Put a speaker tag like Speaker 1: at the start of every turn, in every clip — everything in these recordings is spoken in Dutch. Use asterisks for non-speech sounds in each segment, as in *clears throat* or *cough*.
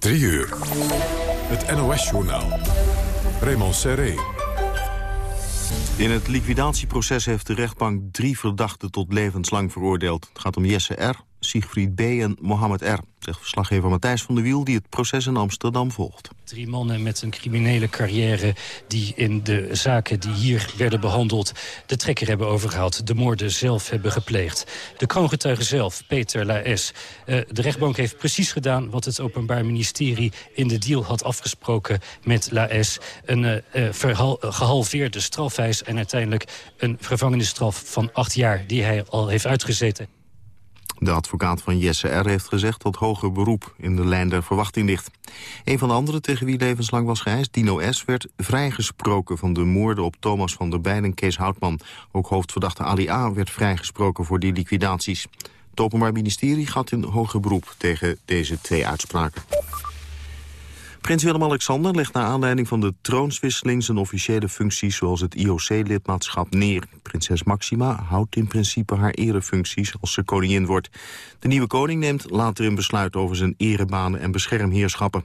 Speaker 1: 3 uur. Het NOS-journaal. Raymond Serré.
Speaker 2: In het liquidatieproces heeft de rechtbank drie verdachten tot levenslang veroordeeld. Het gaat om Jesse R., Siegfried B. en Mohammed R., zegt verslaggever Matthijs van der Wiel... die het proces in Amsterdam volgt.
Speaker 3: Drie mannen met een criminele carrière die in de zaken die hier werden behandeld... de trekker hebben overgehaald, de moorden zelf hebben gepleegd. De kroongetuige zelf, Peter Laes. Uh, de rechtbank heeft precies gedaan wat het Openbaar Ministerie... in de deal had afgesproken met Laes. Een uh, verhal, gehalveerde strafeis en uiteindelijk een gevangenisstraf van acht jaar... die hij al heeft uitgezeten.
Speaker 2: De advocaat van Jesse R. heeft gezegd dat hoger beroep in de lijn der verwachting ligt. Een van de anderen tegen wie levenslang was geëist, Dino S., werd vrijgesproken van de moorden op Thomas van der Beijn en Kees Houtman. Ook hoofdverdachte Ali A. werd vrijgesproken voor die liquidaties. Het Openbaar Ministerie gaat in hoger beroep tegen deze twee uitspraken. Prins Willem-Alexander legt naar aanleiding van de troonswisseling... zijn officiële functies zoals het IOC-lidmaatschap neer. Prinses Maxima houdt in principe haar erefuncties als ze koningin wordt. De nieuwe koning neemt later een besluit over zijn erebanen en beschermheerschappen.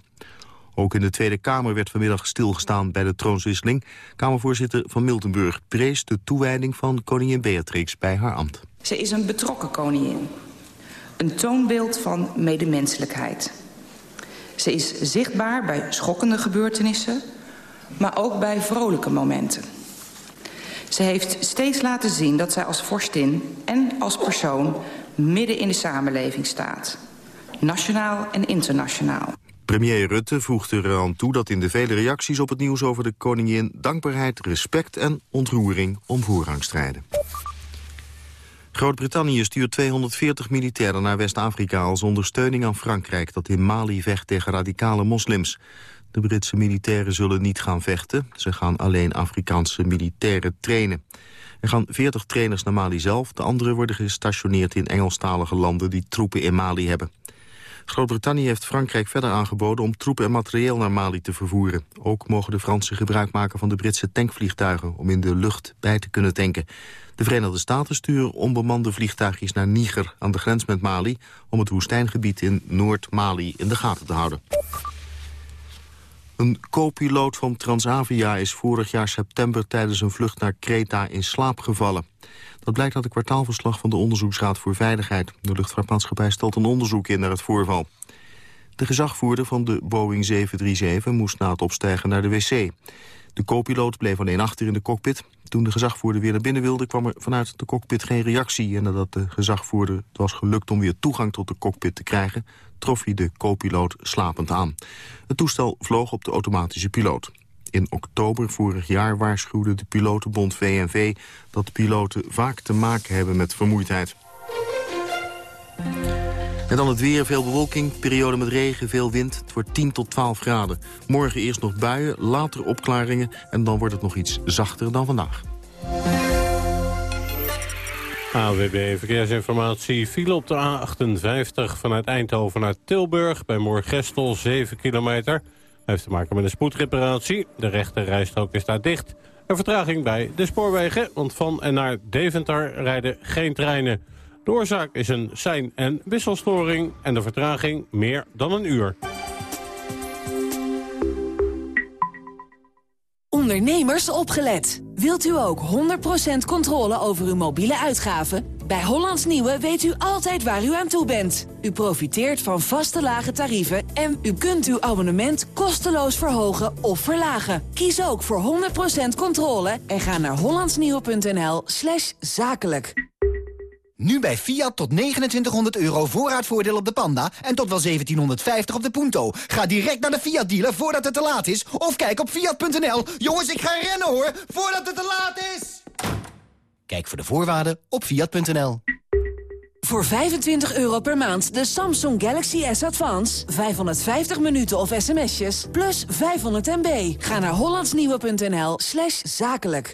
Speaker 2: Ook in de Tweede Kamer werd vanmiddag stilgestaan bij de troonswisseling. Kamervoorzitter van Miltenburg prees de toewijding van koningin Beatrix bij haar ambt.
Speaker 4: Ze is een betrokken koningin. Een toonbeeld van medemenselijkheid. Ze is zichtbaar bij schokkende gebeurtenissen, maar ook bij vrolijke momenten. Ze heeft steeds laten zien dat zij als vorstin en als persoon midden in de samenleving staat. Nationaal en internationaal.
Speaker 2: Premier Rutte voegde eraan toe dat in de vele reacties op het nieuws over de koningin... dankbaarheid, respect en ontroering om voorrang strijden. Groot-Brittannië stuurt 240 militairen naar West-Afrika... als ondersteuning aan Frankrijk dat in Mali vecht tegen radicale moslims. De Britse militairen zullen niet gaan vechten. Ze gaan alleen Afrikaanse militairen trainen. Er gaan 40 trainers naar Mali zelf. De anderen worden gestationeerd in Engelstalige landen... die troepen in Mali hebben. Groot-Brittannië heeft Frankrijk verder aangeboden om troepen en materieel naar Mali te vervoeren. Ook mogen de Fransen gebruik maken van de Britse tankvliegtuigen om in de lucht bij te kunnen tanken. De Verenigde Staten sturen onbemande vliegtuigjes naar Niger aan de grens met Mali... om het woestijngebied in Noord-Mali in de gaten te houden. Een co-piloot van Transavia is vorig jaar september tijdens een vlucht naar Kreta in slaap gevallen. Dat blijkt uit het kwartaalverslag van de Onderzoeksraad voor Veiligheid. De luchtvaartmaatschappij stelt een onderzoek in naar het voorval. De gezagvoerder van de Boeing 737 moest na het opstijgen naar de wc. De co-piloot bleef alleen achter in de cockpit. Toen de gezagvoerder weer naar binnen wilde, kwam er vanuit de cockpit geen reactie. En nadat de gezagvoerder het was gelukt om weer toegang tot de cockpit te krijgen... trof hij de co-piloot slapend aan. Het toestel vloog op de automatische piloot. In oktober vorig jaar waarschuwde de pilotenbond VNV... dat piloten vaak te maken hebben met vermoeidheid. En dan het weer, veel bewolking, periode met regen, veel wind. Het wordt 10 tot 12 graden. Morgen eerst nog buien, later opklaringen... en dan wordt het nog iets zachter dan vandaag.
Speaker 5: AWB Verkeersinformatie viel op de A58 vanuit Eindhoven naar Tilburg... bij Moorgestel, 7 kilometer. Hij heeft te maken met een spoedreparatie. De rechte rijstrook is daar dicht. Een vertraging bij de spoorwegen, want van en naar Deventer rijden geen treinen... De oorzaak is een sein- en wisselstoring en de vertraging meer dan een uur.
Speaker 6: Ondernemers opgelet. Wilt u ook 100% controle over uw mobiele uitgaven? Bij Hollands Nieuwe weet u altijd waar u aan toe bent. U profiteert van vaste lage tarieven en u kunt uw abonnement kosteloos verhogen of verlagen. Kies ook voor 100% controle en ga naar hollandsnieuwe.nl zakelijk.
Speaker 7: Nu bij Fiat tot 2900 euro voorraadvoordeel op de Panda en tot wel 1750 op de Punto. Ga direct naar de Fiat dealer voordat het te laat is of kijk op fiat.nl. Jongens, ik ga rennen hoor, voordat het te laat is. Kijk voor de voorwaarden op fiat.nl.
Speaker 6: Voor 25 euro per maand de Samsung Galaxy S Advance. 550 minuten of sms'jes plus 500 MB. Ga naar hollandsnieuwe.nl zakelijk.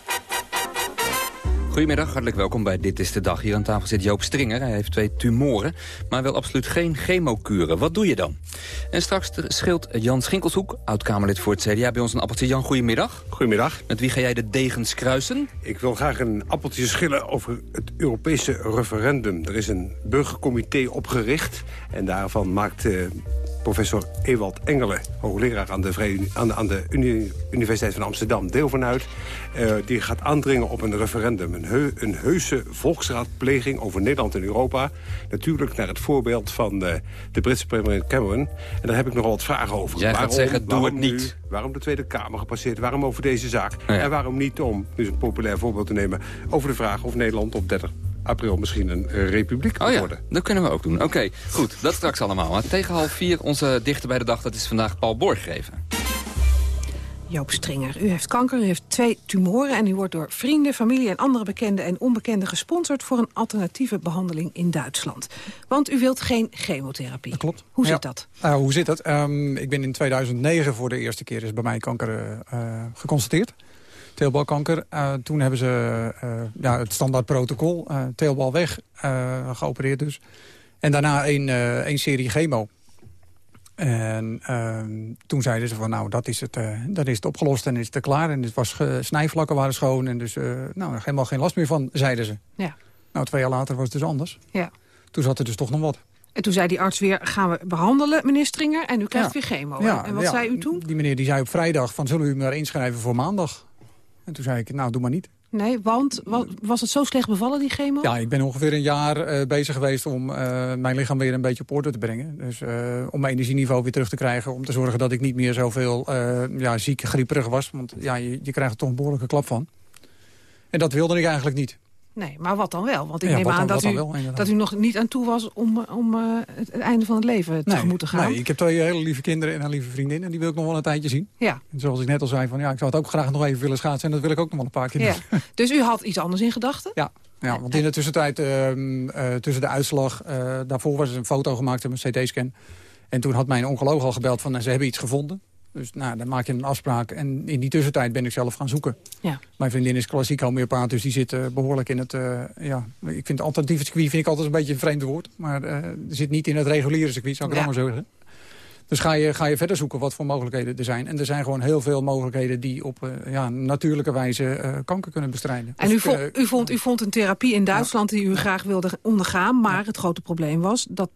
Speaker 8: Goedemiddag, hartelijk welkom bij Dit is de Dag. Hier aan tafel zit Joop Stringer. Hij heeft twee tumoren, maar wil absoluut geen chemokuren. Wat doe je dan? En straks scheelt Jan Schinkelshoek, oud-Kamerlid voor het CDA... bij ons een appeltje. Jan, goedemiddag.
Speaker 9: Goedemiddag.
Speaker 8: Met wie ga jij de degens kruisen?
Speaker 9: Ik wil graag een appeltje schillen over het Europese referendum. Er is een burgercomité opgericht en daarvan maakt... Uh, professor Ewald Engelen, hoogleraar aan de, aan de, aan de Universiteit van Amsterdam, deel vanuit. Uh, die gaat aandringen op een referendum. Een, heu, een heuse volksraadpleging over Nederland en Europa. Natuurlijk naar het voorbeeld van uh, de Britse premier Cameron. En daar heb ik nogal wat vragen over.
Speaker 8: Jij waarom, gaat zeggen, doe het niet.
Speaker 9: Nu, waarom de Tweede Kamer gepasseerd? Waarom over deze zaak? Ja. En waarom niet om, dus een populair voorbeeld te nemen... over de vraag of Nederland op 30 april misschien een republiek
Speaker 8: oh ja,
Speaker 9: worden.
Speaker 8: dat kunnen we ook doen. Oké, goed, dat straks allemaal. Maar tegen half vier, onze dichter bij de dag, dat is vandaag Paul Borggeven.
Speaker 10: Joop Stringer, u heeft kanker, u heeft twee tumoren... en u wordt door vrienden, familie en andere bekenden en onbekenden gesponsord... voor een alternatieve behandeling in Duitsland. Want u wilt geen chemotherapie.
Speaker 11: Dat klopt.
Speaker 10: Hoe
Speaker 11: ja.
Speaker 10: zit dat?
Speaker 11: Uh, hoe zit dat? Um, ik ben in 2009 voor de eerste keer is bij mij kanker uh, geconstateerd teelbalkanker. Uh, toen hebben ze uh, ja, het standaard protocol, uh, teelbal weg, geopereerd dus. En daarna een, een serie chemo. En ehm, toen zeiden ze van nou, dat is het, dat is het opgelost en is het klaar. En het was snijvlakken waren schoon en dus nou, helemaal geen last meer van, zeiden ze.
Speaker 10: Ja.
Speaker 11: Nou, twee jaar later was het dus anders.
Speaker 10: Ja.
Speaker 11: Toen zat er dus toch nog wat.
Speaker 10: En toen zei die arts weer, gaan we behandelen, meneer Stringer, en u krijgt ja. weer chemo.
Speaker 11: Ja,
Speaker 10: en wat
Speaker 11: ja.
Speaker 10: zei u toen?
Speaker 11: Die meneer die zei op vrijdag van, zullen u me maar inschrijven voor maandag? En toen zei ik, nou, doe maar niet.
Speaker 10: Nee, want was het zo slecht bevallen, die chemo?
Speaker 11: Ja, ik ben ongeveer een jaar uh, bezig geweest om uh, mijn lichaam weer een beetje op orde te brengen. Dus uh, om mijn energieniveau weer terug te krijgen. Om te zorgen dat ik niet meer zoveel ja, ziek, grieperig was. Want ja, je, je krijgt er toch een behoorlijke klap van. En dat wilde ik eigenlijk niet.
Speaker 10: Nee, maar wat dan wel? Want ik
Speaker 11: ja,
Speaker 10: neem
Speaker 11: dan,
Speaker 10: aan dat u,
Speaker 11: wel,
Speaker 10: dat u nog niet aan toe was om, om uh, het, het, einde van het leven
Speaker 11: nee,
Speaker 10: tegemoet te gaan.
Speaker 11: Nee, ik heb twee hele lieve kinderen en een lieve vriendin. En die wil ik nog wel een tijdje zien.
Speaker 10: Ja.
Speaker 11: En zoals ik net al zei, van, ja, ik zou het ook graag nog even willen schaatsen. En dat wil ik ook nog wel een paar keer
Speaker 10: ja.
Speaker 11: doen.
Speaker 10: Dus u had iets anders in gedachten?
Speaker 11: Ja. Ja, want in de tussentijd, uh, uh, tussen de uitslag... Uh, daarvoor was er een foto gemaakt met een CT-scan. En toen had mijn oncoloog al gebeld van... ze hebben iets gevonden. Dus nou, dan maak je een afspraak. En in die tussentijd ben ik zelf gaan zoeken.
Speaker 10: Ja.
Speaker 11: Mijn vriendin is klassiek homeopaat, dus die zit uh, behoorlijk in het... Uh, ja, ik vind alternatief circuit vind ik altijd een beetje een vreemd woord. Maar uh, zit niet in het reguliere circuit, zou ik ja. het maar zeggen. Dus ga je, ga je verder zoeken wat voor mogelijkheden er zijn. En er zijn gewoon heel veel mogelijkheden die op uh, ja, natuurlijke wijze uh, kanker kunnen bestrijden.
Speaker 10: En u, vond, uh, u, vond, u vond een therapie in Duitsland ja. die u graag wilde ondergaan. Maar het grote probleem was, dat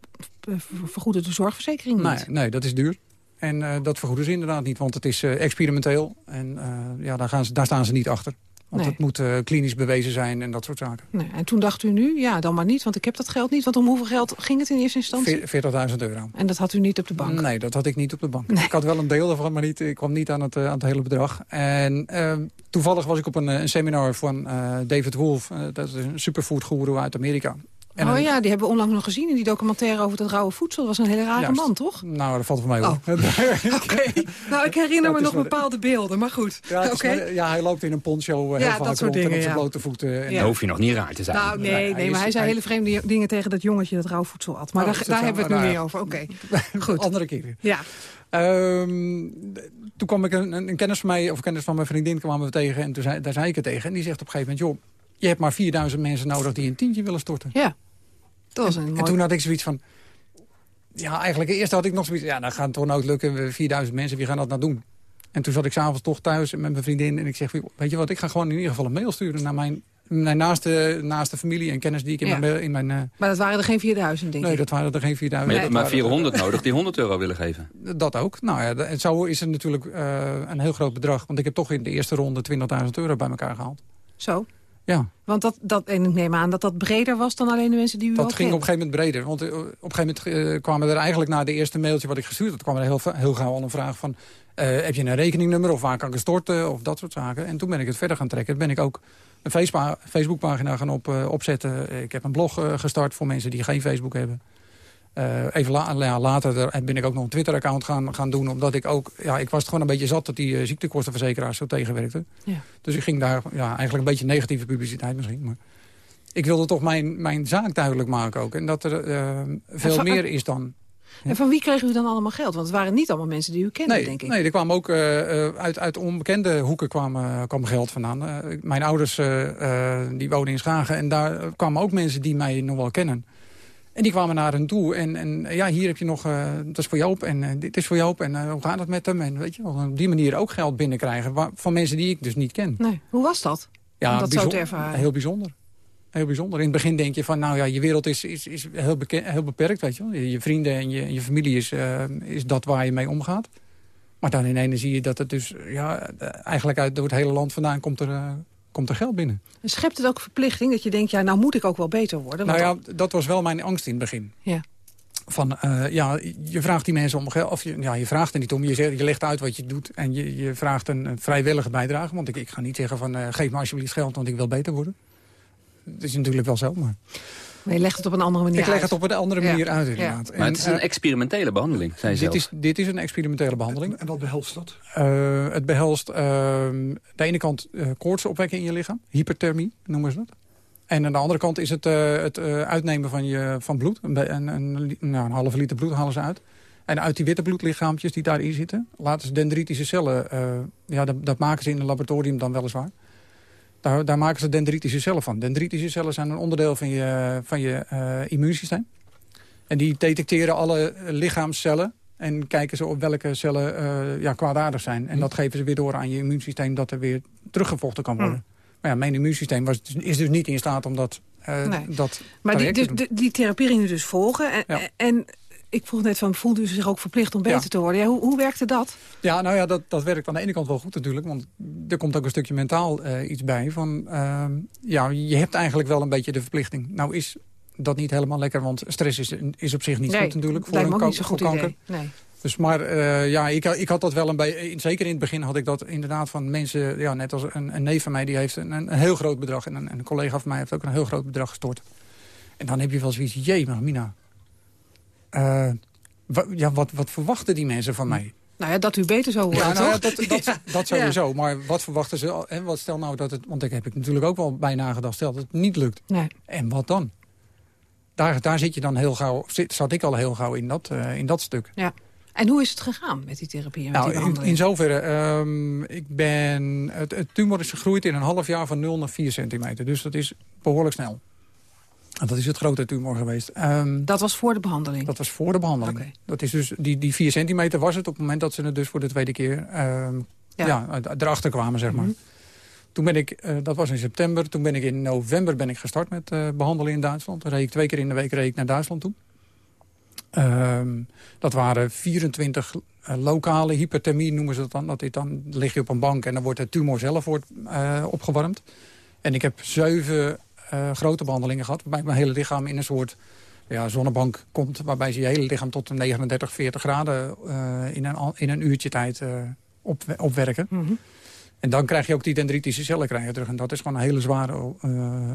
Speaker 10: vergoedde de zorgverzekering niet.
Speaker 11: Nee, nee dat is duur. En uh, dat vergoeden ze inderdaad niet, want het is uh, experimenteel. En uh, ja, daar, gaan ze, daar staan ze niet achter. Want
Speaker 10: Nee.
Speaker 11: het moet klinisch bewezen zijn en dat soort zaken.
Speaker 10: Nee, en toen dacht u nu, ja, dan maar niet, want ik heb dat geld niet. Want om hoeveel geld ging het in eerste instantie?
Speaker 11: Veer- 40.000 euro.
Speaker 10: En dat had u niet op de bank?
Speaker 11: Nee, dat had ik niet op de bank.
Speaker 10: Nee.
Speaker 11: Ik had wel een deel daarvan, maar niet, ik kwam niet aan het, aan het hele bedrag. En uh, toevallig was ik op een, een seminar van David Wolf. Dat is een superfood uit Amerika.
Speaker 10: En oh ja, die hebben we onlangs nog gezien in die documentaire over het rauwe voedsel. Dat was een hele rare
Speaker 11: Juist.
Speaker 10: man, toch?
Speaker 11: Nou, dat valt voor mij wel.
Speaker 10: Oh. *laughs* *laughs* Oké, nou ik herinner me nog bepaalde beelden, maar goed.
Speaker 11: Ja, ja, hij loopt in een poncho uh, heel
Speaker 10: Ja,
Speaker 11: vaak
Speaker 10: dat soort
Speaker 11: rond en op zijn
Speaker 10: ja.
Speaker 11: blote voeten. En
Speaker 10: Ja.
Speaker 8: Dan hoef je nog niet raar te zijn.
Speaker 10: Nou, nee,
Speaker 11: Nee,
Speaker 10: maar hij zei
Speaker 11: hij-
Speaker 10: hele vreemde dingen tegen dat jongetje dat rauw voedsel at. Maar
Speaker 11: Oh,
Speaker 10: daar,
Speaker 11: dat
Speaker 10: hebben we het
Speaker 11: Nou
Speaker 10: nu
Speaker 11: ja.
Speaker 10: niet over. Oké, *laughs* goed.
Speaker 11: Andere keren.
Speaker 10: Ja,
Speaker 11: Ehm, toen kwam ik een, een kennis van mij, of een kennis van mijn vriendin, kwamen we tegen. En toen zei, daar zei ik het tegen. En die zegt op een gegeven moment, joh, je hebt maar 4000 mensen nodig die een tientje willen storten.
Speaker 10: ja. Dat was een
Speaker 11: En
Speaker 10: mooi...
Speaker 11: toen had ik zoiets van... Ja, eigenlijk eerst had ik nog zoiets... Ja, dan gaat het toch nooit lukken. We 4000 mensen, wie gaan dat nou doen? En toen zat ik s'avonds toch thuis met mijn vriendin. En ik zeg, weet je wat, ik ga gewoon in ieder geval een mail sturen... naar mijn, mijn naaste, naaste familie en kennis die ik in
Speaker 10: Ja.
Speaker 11: mijn... In mijn eh,
Speaker 10: Maar dat waren er geen 4000, denk
Speaker 11: nee,
Speaker 10: ik.
Speaker 11: dat waren er geen 4000.
Speaker 8: Maar maar
Speaker 11: waren er-
Speaker 8: 400 nodig die 100 euro willen geven. *laughs*
Speaker 11: Dat ook. Nou ja, en zo is het natuurlijk eh, een heel groot bedrag. Want ik heb toch in de eerste ronde 20.000 euro bij elkaar gehaald.
Speaker 10: Zo.
Speaker 11: Ja,
Speaker 10: Want dat, dat, en ik neem aan dat dat breder was dan alleen de mensen die u
Speaker 11: dat ging op een gegeven moment breder. Want eh, op een gegeven moment eh, kwamen er eigenlijk na de eerste mailtje wat ik gestuurd had... kwam er heel, heel gauw al een vraag van... eh, heb je een rekeningnummer of waar kan ik storten of dat soort zaken. En toen ben ik het verder gaan trekken. Ben ik ook een Facebookpa- Facebookpagina gaan op, opzetten. Ik heb een blog gestart voor mensen die geen Facebook hebben. Eh, even la- ja, later er- ben ik ook nog een Twitter-account gaan, gaan doen. Omdat ik ook... Ja, ik was het gewoon een beetje zat dat die eh, ziektekostenverzekeraars zo tegenwerkten.
Speaker 10: Ja.
Speaker 11: Dus ik ging daar ja, eigenlijk een beetje negatieve publiciteit misschien. Maar ik wilde toch mijn, mijn zaak duidelijk maken ook. En dat er eh, veel meer is dan...
Speaker 10: En van wie kregen u dan allemaal geld? Want het waren niet allemaal mensen die u kende,
Speaker 11: nee,
Speaker 10: denk ik.
Speaker 11: Nee, er kwam ook uit, uit onbekende hoeken kwam, kwam geld vandaan. Mijn ouders die woonden in Schagen en daar kwamen ook mensen die mij nog wel kennen. En die kwamen naar hen toe. En, en ja, hier heb je nog, dat is voor Joop en dit is voor Joop. En hoe gaat het met hem? En weet je, op die manier ook geld binnenkrijgen van mensen die ik dus niet ken.
Speaker 10: Nee, hoe was dat?
Speaker 11: Ja,
Speaker 10: om dat zo te ervaren?
Speaker 11: Heel bijzonder heel bijzonder. In het begin denk je van, nou ja, je wereld is, is, is heel, heel beperkt, weet je wel. Je, vrienden en je, je familie is, uh, is dat waar je mee omgaat. Maar dan ineens zie je dat het dus, ja, eigenlijk uit door het hele land vandaan komt er, uh, komt er geld binnen.
Speaker 10: En schept het ook verplichting dat je denkt, ja, nou moet ik ook wel beter worden?
Speaker 11: Nou ja, dat was wel mijn angst in het begin.
Speaker 10: Ja.
Speaker 11: Van, uh, ja, je vraagt die mensen om geld, of je, ja, je vraagt er niet om. Je, zegt, je legt uit wat je doet en je, je vraagt een, vrijwillige bijdrage. Want ik, ik ga niet zeggen van, geef me alsjeblieft geld, want ik wil beter worden. Het is natuurlijk wel zo, maar...
Speaker 10: Maar je legt het op een andere manier
Speaker 11: Ik leg het op een andere manier uit, inderdaad.
Speaker 8: Ja. Maar het is een experimentele behandeling, zei
Speaker 11: dit is, dit is een experimentele behandeling.
Speaker 12: En wat behelst dat?
Speaker 11: Uh, het behelst uh, de ene kant uh, koorts opwekken in je lichaam. Hyperthermie, noemen ze dat. En aan de andere kant is het, het uitnemen van, je, van bloed. Een, een, een, nou, een halve liter bloed halen ze uit. En uit die witte bloedlichaampjes die daarin zitten... laten ze dendritische cellen... ja, dat, dat maken ze in een laboratorium dan weliswaar... Daar, daar, maken ze dendritische cellen van. Dendritische cellen zijn een onderdeel van je, van je uh, immuunsysteem. En die detecteren alle lichaamscellen en kijken ze op welke cellen uh, ja, kwaadaardig zijn. En dat geven ze weer door aan je immuunsysteem dat er weer teruggevochten kan worden. Maar ja, mijn immuunsysteem was, is dus niet in staat om dat, uh, nee. dat
Speaker 10: Maar die, die, die therapie u dus volgen. En, ja. en ik vroeg net van, voelde u zich ook verplicht om beter ja. te worden? Ja, hoe, hoe werkte dat?
Speaker 11: Ja, nou ja, dat, dat werkt aan de ene kant wel goed natuurlijk. Want er komt ook een stukje mentaal uh, iets bij. Van, uh, ja, je hebt eigenlijk wel een beetje de verplichting. Nou is dat niet helemaal lekker, want stress is, is op zich niet
Speaker 10: nee,
Speaker 11: goed natuurlijk.
Speaker 10: Voor een, niet zo goed kanker. Idee. Nee.
Speaker 11: Dus maar uh, ja, ik, ik had dat wel een beetje... Zeker in het begin had ik dat inderdaad van mensen... Ja, net als een, een neef van mij, die heeft een, een heel groot bedrag. En een, een collega van mij heeft ook een heel groot bedrag gestort. En dan heb je wel zoiets, jee, maar Mina... Uh, ja, wat, wat verwachten die mensen van mij?
Speaker 10: Nou ja, dat u beter zou worden,
Speaker 11: ja, nou ja, dat, dat, *laughs* dat sowieso. Maar wat verwachten ze? En wat stel nou dat het... Want ik heb ik natuurlijk ook wel bij nagedacht. Stel dat het niet lukt.
Speaker 10: Nee.
Speaker 11: En wat dan? Daar, daar zit je dan heel gauw... Zit, zat ik al heel gauw in dat, uh, in dat stuk.
Speaker 10: Ja. En hoe is het gegaan met die therapie? En
Speaker 11: nou,
Speaker 10: die
Speaker 11: in, in zoverre... Um, ik ben, het, het tumor is gegroeid in een half jaar van 0 naar 4 centimeter. Dus dat is behoorlijk snel. En dat is het grote tumor geweest. Um,
Speaker 10: dat was voor de behandeling?
Speaker 11: Dat was voor de behandeling. Okay. Dat is dus, die, die 4 centimeter was het op het moment dat ze het dus voor de tweede keer um, ja. ja. erachter kwamen, zeg maar. Mm -hmm. Toen ben ik, uh, dat was in september, toen ben ik in november ben ik gestart met uh, behandelen in Duitsland. Dan reed ik twee keer in de week reed ik naar Duitsland toe. Um, dat waren 24 uh, lokale hyperthermie, noemen ze dat dan. Dat is dan lig je op een bank en dan wordt de tumor zelf wordt, opgewarmd. En ik heb zeven grote behandelingen gehad. Waarbij mijn hele lichaam in een soort ja, zonnebank komt. Waarbij ze je hele lichaam tot 39, 40 graden uh, in, een, in een uurtje tijd uh, op, opwerken.
Speaker 10: Mm -hmm.
Speaker 11: En dan krijg je ook die dendritische cellen krijgen terug. En dat is gewoon een hele zware,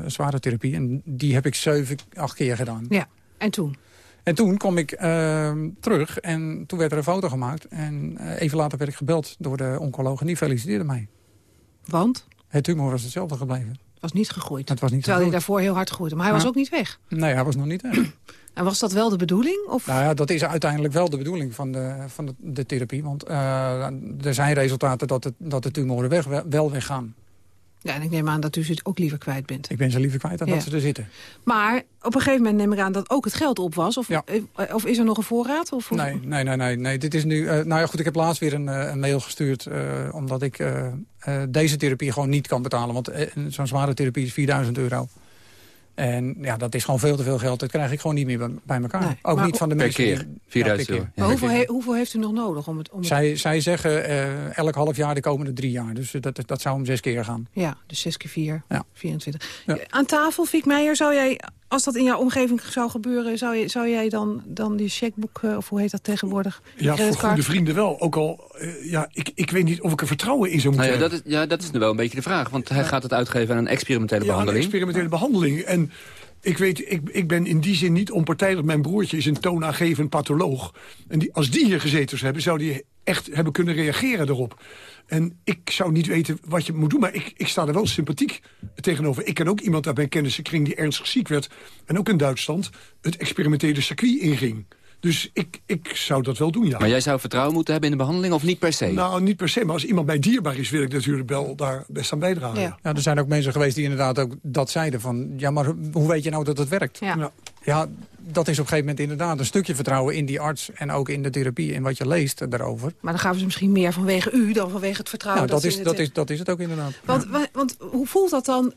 Speaker 11: zware therapie. En die heb ik zeven, acht keer gedaan.
Speaker 10: Ja, en toen?
Speaker 11: En toen kwam ik terug en toen werd er een foto gemaakt. En even later werd ik gebeld door de oncoloog en die feliciteerde mij.
Speaker 10: Want?
Speaker 11: Het tumor was hetzelfde gebleven
Speaker 10: was niet gegroeid.
Speaker 11: Het was niet
Speaker 10: Terwijl
Speaker 11: gegroeid.
Speaker 10: hij daarvoor heel hard groeide. Maar hij ja. was ook niet weg.
Speaker 11: Nee, hij was nog niet weg. *clears throat*
Speaker 10: en was dat wel de bedoeling? Of?
Speaker 11: Nou ja, dat is uiteindelijk wel de bedoeling van de, van de, de therapie. Want uh, er zijn resultaten dat, het, dat de tumoren weg, wel weggaan.
Speaker 10: Ja, en ik neem aan dat u ze ook liever kwijt bent.
Speaker 11: Ik ben ze liever kwijt dan ja. dat ze er zitten.
Speaker 10: Maar op een gegeven moment neem ik aan dat ook het geld op was. Of,
Speaker 11: ja.
Speaker 10: of is er nog een voorraad? Of,
Speaker 11: nee, nee, nee, nee, nee. Dit is nu, uh, nou ja, goed, ik heb laatst weer een, uh, een mail gestuurd. Uh, omdat ik deze therapie gewoon niet kan betalen. Want zo'n zware therapie is 4000 euro. En ja, dat is gewoon veel te veel geld. Dat krijg ik gewoon niet meer bij, elkaar. Nee, ook niet van de
Speaker 8: per
Speaker 11: mensen.
Speaker 8: Keer. 4000 euro.
Speaker 10: Ja, maar hoeveel, he, hoeveel, heeft u nog nodig? Om het, om het...
Speaker 11: Zij, zij zeggen uh, elk half jaar de komende drie jaar. Dus dat, dat zou om zes keer gaan.
Speaker 10: Ja, dus zes keer vier,
Speaker 11: ja.
Speaker 10: 24. Ja. Aan tafel, Fiek Meijer, zou jij, als dat in jouw omgeving zou gebeuren... zou, je, zou jij dan, dan die checkboek, uh, of hoe heet dat tegenwoordig?
Speaker 12: Ja, voor goede vrienden wel. Ook al, uh, ja, ik, ik weet niet of ik er vertrouwen in zou moeten
Speaker 8: nou ja, dat is, ja, dat is nu wel een beetje de vraag. Want hij gaat het uitgeven aan een experimentele
Speaker 12: ja,
Speaker 8: behandeling.
Speaker 12: een experimentele behandeling. En ik weet, ik, ik ben in die zin niet onpartijdig. Mijn broertje is een toonaangevend patholoog. En die, als die hier gezeten zou hebben, zou die echt hebben kunnen reageren erop. En ik zou niet weten wat je moet doen, maar ik, ik sta er wel sympathiek tegenover. Ik ken ook iemand uit mijn kennissenkring die ernstig ziek werd... en ook in Duitsland het experimentele circuit inging. Dus ik, ik zou dat wel doen, ja.
Speaker 8: Maar jij zou vertrouwen moeten hebben in de behandeling of niet per se?
Speaker 12: Nou, niet per se, maar als iemand mij dierbaar is... wil ik natuurlijk wel daar best aan bijdragen.
Speaker 11: Ja. ja, er zijn ook mensen geweest die inderdaad ook dat zeiden van... ja, maar hoe weet je nou dat het werkt?
Speaker 10: Ja.
Speaker 11: Ja, dat is op een gegeven moment inderdaad een stukje vertrouwen in die arts... en ook in de therapie en wat je leest daarover.
Speaker 10: Maar dan gaan ze misschien meer vanwege u dan vanwege het vertrouwen.
Speaker 11: Nou, dat,
Speaker 10: dat,
Speaker 11: is, dat, is, dat is het ook inderdaad.
Speaker 10: Want, want hoe voelt dat dan?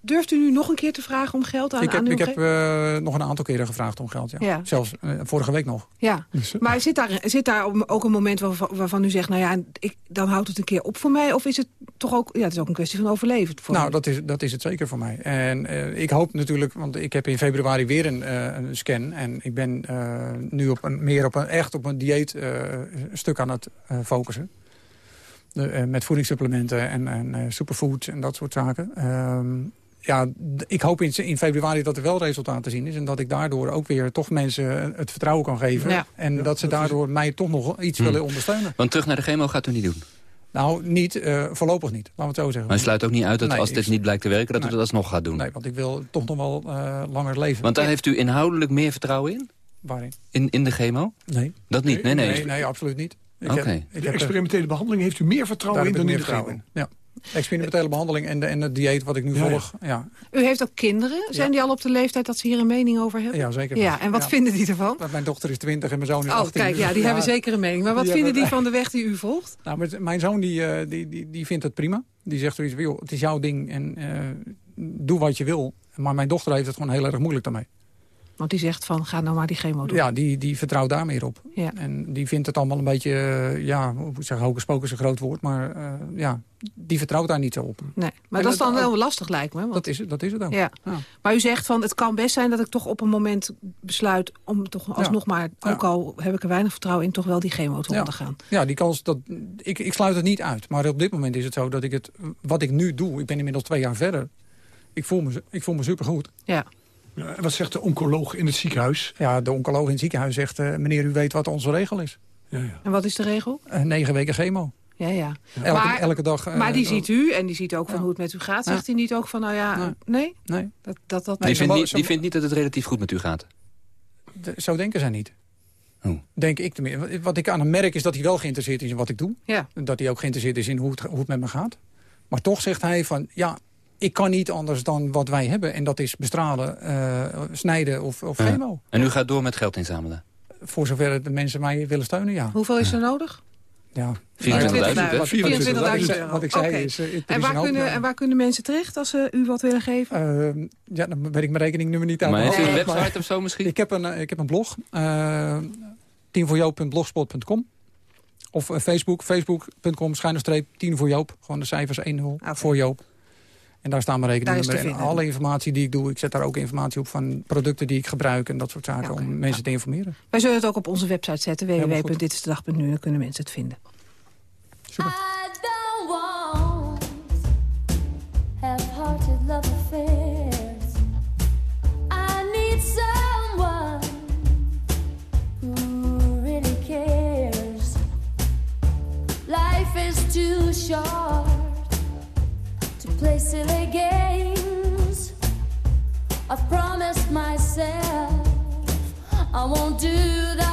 Speaker 10: Durft u nu nog een keer te vragen om geld aan,
Speaker 11: ik heb,
Speaker 10: aan uw
Speaker 11: Ik heb uh, nog een aantal keren gevraagd om geld, ja.
Speaker 10: ja.
Speaker 11: Zelfs uh, vorige week nog.
Speaker 10: Ja, dus, uh, maar zit daar, zit daar ook een moment waarvan, waarvan u zegt... nou ja, ik, dan houdt het een keer op voor mij? Of is het toch ook, ja, het is ook een kwestie van overleven? Voor
Speaker 11: nou, dat is, dat is het zeker voor mij. En ik hoop natuurlijk, want ik heb in februari weer een, een scan... en ik ben uh, nu op een, meer op een, echt op een dieet uh, stuk aan het uh, focussen. De, met voedingssupplementen en, en superfood en dat soort zaken. Ehm, ja, ik hoop in, in, februari dat er wel resultaat te zien is. En dat ik daardoor ook weer toch mensen het vertrouwen kan geven.
Speaker 10: Ja.
Speaker 11: En
Speaker 10: ja,
Speaker 11: dat ze daardoor is... mij toch nog iets hmm. willen ondersteunen.
Speaker 8: Want terug naar de chemo gaat u niet doen?
Speaker 11: Nou, niet, uh, voorlopig niet. Laten we het zo zeggen.
Speaker 8: Maar je sluit ook niet uit dat
Speaker 11: nee,
Speaker 8: als dit
Speaker 11: ik...
Speaker 8: niet blijkt te werken... dat
Speaker 11: nee.
Speaker 8: u dat alsnog gaat doen?
Speaker 11: Nee, want ik wil toch nog wel uh, langer leven.
Speaker 8: Want daar heeft u inhoudelijk meer vertrouwen in?
Speaker 11: Waarin?
Speaker 8: In, in de chemo?
Speaker 11: Nee.
Speaker 8: Dat niet? Nee, nee.
Speaker 11: Nee, nee absoluut niet.
Speaker 8: Ik okay.
Speaker 12: heb, ik de experimentele behandeling heeft u meer vertrouwen in dan in de chemo?
Speaker 11: Ja. Experimentele behandeling en, de, en het dieet wat ik nu
Speaker 12: ja,
Speaker 11: volg. Ja.
Speaker 10: U heeft ook kinderen. Zijn die al op de leeftijd dat ze hier een mening over hebben?
Speaker 11: Ja, zeker.
Speaker 10: Ja, en wat
Speaker 11: ja.
Speaker 10: vinden die ervan?
Speaker 11: Mijn dochter is 20 en mijn zoon is
Speaker 10: oh,
Speaker 11: 18.
Speaker 10: kijk, ja, die hebben zeker een mening. Maar wat
Speaker 11: die
Speaker 10: vinden
Speaker 11: hebben...
Speaker 10: die van de weg die u volgt?
Speaker 11: Nou, met, mijn zoon die, uh, die, die, die vindt het prima. Die zegt zoiets, joh, het is jouw ding en uh, doe wat je wil. Maar mijn dochter heeft het gewoon heel erg moeilijk daarmee.
Speaker 10: Want die zegt van, ga nou maar die chemo doen.
Speaker 11: Ja, die, die vertrouwt daar meer op.
Speaker 10: Ja.
Speaker 11: En die vindt het allemaal een beetje, uh, ja, hoe zeg, hocus pocus een groot woord. Maar uh, ja, die vertrouwt daar niet zo op.
Speaker 10: Nee, maar en dat is dan wel lastig lijkt me. Want...
Speaker 11: Dat, is, dat is het ook.
Speaker 10: Ja. ja. Maar u zegt van, het kan best zijn dat ik toch op een moment besluit... om toch alsnog ja. maar, ook al heb ik er weinig vertrouwen in... toch wel die chemo te ondergaan.
Speaker 11: Ja, die kans, dat, ik, ik sluit het niet uit. Maar op dit moment is het zo dat ik het, wat ik nu doe... ik ben inmiddels twee jaar verder... ik voel me, ik voel me supergoed.
Speaker 10: Ja.
Speaker 12: Ja, en wat zegt de oncoloog in het ziekenhuis?
Speaker 11: Ja, de oncoloog in het ziekenhuis zegt... Uh, meneer, u weet wat onze regel is.
Speaker 12: Ja, ja.
Speaker 10: En wat is de regel?
Speaker 11: Uh, negen weken chemo.
Speaker 10: Ja, ja.
Speaker 11: Elke,
Speaker 10: maar,
Speaker 11: elke dag... Uh,
Speaker 10: maar die ziet u en die ziet ook van hoe het met u gaat. Zegt hij niet ook van, nou ja,
Speaker 11: nee?
Speaker 10: Nee.
Speaker 11: nee.
Speaker 10: Dat, dat, dat,
Speaker 8: nee, die, vindt niet, die vindt niet dat het relatief goed met u gaat?
Speaker 11: De, zo denken zij niet.
Speaker 8: Oh.
Speaker 11: Denk ik tenminste. Wat ik aan hem merk is dat hij wel geïnteresseerd is in wat ik doe.
Speaker 10: Ja.
Speaker 11: Dat hij ook geïnteresseerd is in hoe het, hoe het met me gaat. Maar toch zegt hij van, ja, ik kan niet anders dan wat wij hebben. En dat is bestralen, uh, snijden of, of
Speaker 8: ja.
Speaker 11: chemo.
Speaker 8: En u gaat door met geld inzamelen?
Speaker 11: Voor zover de mensen mij willen steunen, ja.
Speaker 10: Hoeveel is er nodig?
Speaker 11: Ja,
Speaker 8: 24.000
Speaker 10: euro. 24 euro.
Speaker 11: Wat ik zei
Speaker 10: okay.
Speaker 11: is... Uh,
Speaker 10: en, waar kunnen, en waar kunnen mensen terecht als ze u wat willen geven?
Speaker 11: Uh, ja, dan weet ik mijn rekeningnummer niet uit.
Speaker 8: Maar heeft u een website
Speaker 11: maar,
Speaker 8: of zo misschien?
Speaker 11: Ik heb een, ik heb een blog. Uh, tienvoorjoop.blogspot.com Of uh, Facebook, facebook.com, schuine streep, tien voor Joop. Gewoon de cijfers 1-0 okay. voor Joop. En daar staan mijn rekeningnummer en alle informatie die ik doe. Ik zet daar ook informatie op van producten die ik gebruik en dat soort zaken. Okay. om mensen ja. te informeren.
Speaker 10: Wij zullen het ook op onze website zetten. www.ditistedag.nu. Dan kunnen mensen het vinden.
Speaker 11: Super.
Speaker 13: I don't want half-hearted love affairs. I need someone who really cares. Life is too short play silly games. I've promised myself I won't do that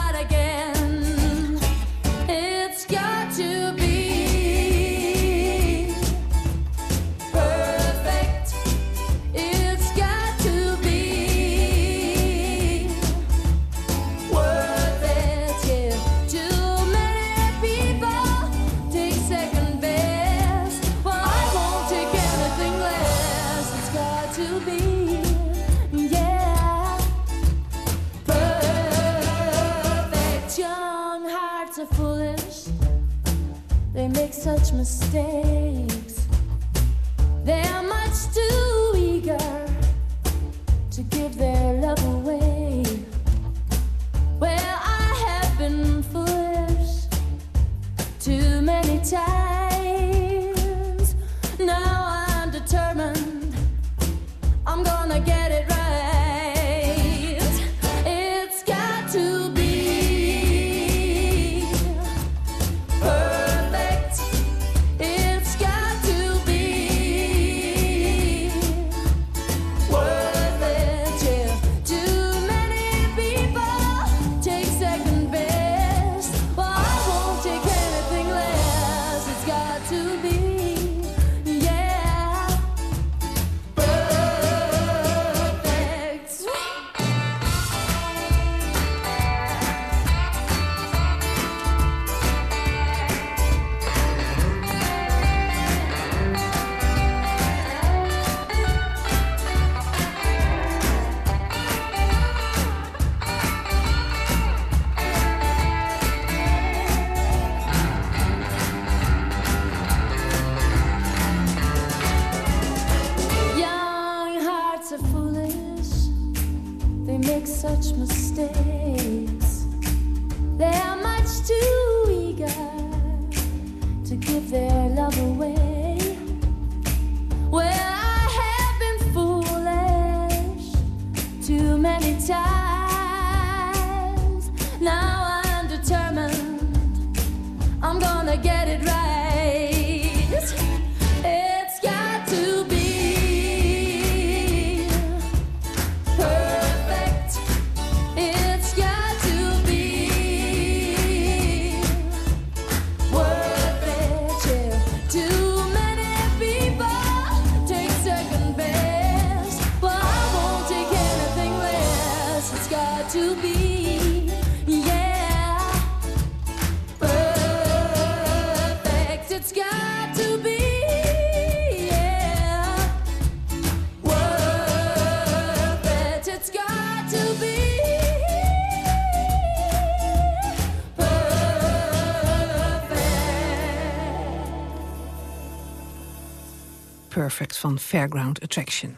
Speaker 10: Attraction.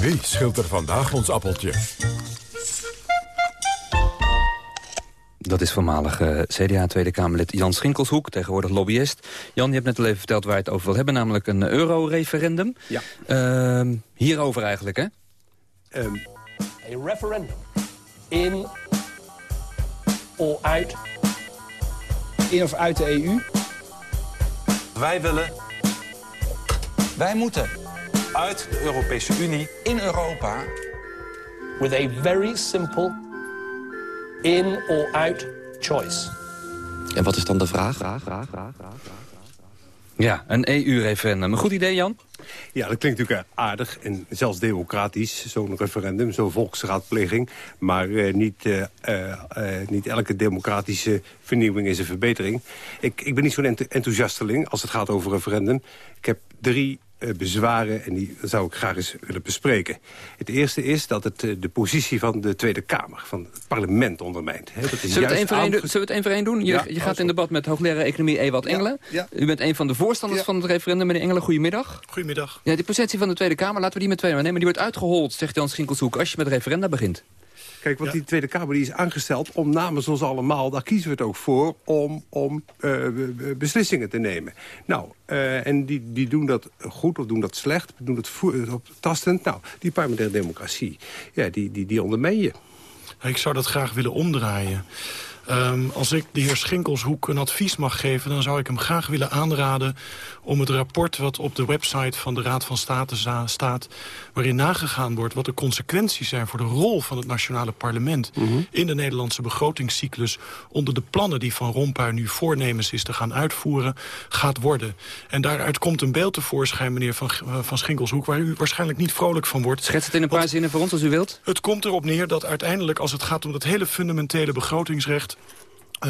Speaker 1: Wie schilt er vandaag ons appeltje?
Speaker 8: Dat is voormalig eh, CDA Tweede Kamerlid Jan Schinkelshoek, tegenwoordig lobbyist. Jan, je hebt net al even verteld waar je het over wil hebben, namelijk een euro-referendum.
Speaker 9: Ja.
Speaker 8: Ehm, hierover eigenlijk, hè?
Speaker 9: Ehm,
Speaker 14: A referendum in or out.
Speaker 15: In of uit de EU?
Speaker 16: Wij willen
Speaker 15: Wij moeten
Speaker 16: uit de Europese Unie
Speaker 15: in Europa
Speaker 14: with a very simple in or out choice.
Speaker 17: En wat is dan de vraag?
Speaker 8: Ja, een EU-referendum. Een goed idee, Jan?
Speaker 9: Ja, dat klinkt natuurlijk eh, aardig en zelfs democratisch, zo'n referendum, zo'n volksraadpleging. Maar eh, niet, eh, niet elke democratische vernieuwing is een verbetering. Ik, ik ben niet zo'n enth- enthousiasteling als het gaat over referendum. Ik heb drie bezwaren en die zou ik graag eens willen bespreken. Het eerste is dat het eh, de positie van de Tweede Kamer, van het parlement ondermijnt. Hè, dat is
Speaker 8: Zullen we, het één voor één, doen? Zullen we het één voor één doen? Je,
Speaker 9: Ja,
Speaker 8: je gaat in debat met hoogleraar economie Ewald Engelen.
Speaker 9: ja.
Speaker 8: U bent een van de voorstanders van het referendum, meneer Engelen. Goedemiddag.
Speaker 18: Goedemiddag.
Speaker 8: Ja, die positie van de Tweede Kamer, laten we die met twee nemen. Die wordt uitgehold, zegt Jan Schinkelshoek, als je met referenda begint.
Speaker 9: Kijk, want die Tweede Kamer die is aangesteld om namens ons allemaal... daar kiezen we het ook voor om, om eh, be- be- beslissingen te nemen. Nou, eh, en die, die doen dat goed of doen dat slecht, doen dat op tastend. Nou, die parlementaire democratie, ja, die, die, die je.
Speaker 18: Ik zou dat graag willen omdraaien. Ehm, als ik de heer Schinkelshoek een advies mag geven... dan zou ik hem graag willen aanraden om het rapport... wat op de website van de Raad van State staat... waarin nagegaan wordt wat de consequenties zijn... voor de rol van het nationale parlement... in de Nederlandse begrotingscyclus... onder de plannen die Van Rompuy nu voornemens is te gaan uitvoeren... gaat worden. En daaruit komt een beeld tevoorschijn, meneer Van, eh, van Schinkelshoek... waar u waarschijnlijk niet vrolijk van wordt.
Speaker 8: Schets het in een paar zinnen voor ons, als u wilt.
Speaker 18: Het komt erop neer dat uiteindelijk, als het gaat om dat hele fundamentele begrotingsrecht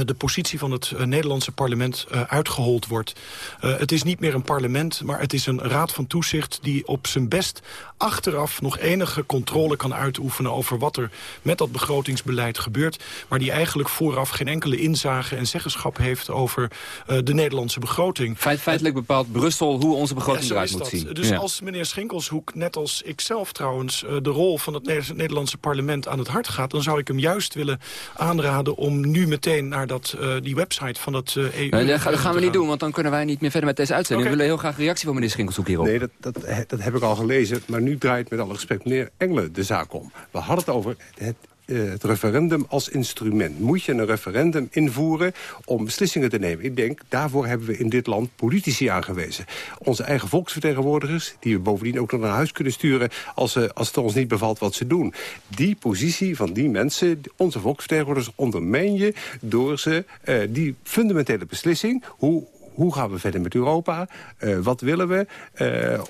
Speaker 18: de positie van het eh, Nederlandse parlement eh, uitgehold wordt. Eh, het is niet meer een parlement, maar het is een raad van toezicht... die op zijn best achteraf nog enige controle kan uitoefenen... over wat er met dat begrotingsbeleid gebeurt... maar die eigenlijk vooraf geen enkele inzage en zeggenschap heeft... over eh, de Nederlandse begroting.
Speaker 8: Feit, feitelijk bepaalt Brussel hoe onze begroting
Speaker 18: Ja,
Speaker 8: eruit moet
Speaker 18: dat.
Speaker 8: zien.
Speaker 18: Dus
Speaker 8: Ja.
Speaker 18: als meneer Schinkelshoek, net als ik zelf trouwens... eh, de rol van het Neder- Nederlandse parlement aan het hart gaat... dan zou ik hem juist willen aanraden om nu meteen naar dat, eh, die website van dat eh EU...
Speaker 8: Nee, dat ga- dat gaan we niet doen, want dan kunnen wij niet meer verder met deze uitzending. We willen heel graag reactie van meneer Schinkelshoek hierop.
Speaker 9: Nee, dat, dat, dat heb ik al gelezen. Maar nu draait met alle respect meneer Engelen de zaak om. We hadden het over het, eh, het referendum als instrument. Moet je een referendum invoeren om beslissingen te nemen? Ik denk, daarvoor hebben we in dit land politici aangewezen. Onze eigen volksvertegenwoordigers, die we bovendien ook nog naar huis kunnen sturen... als, ze, als het ons niet bevalt wat ze doen. Die positie van die mensen, onze volksvertegenwoordigers... ondermijn je door ze eh, die fundamentele beslissing... hoe hoe gaan we verder met Europa? Eh, wat willen we? Eh, eh,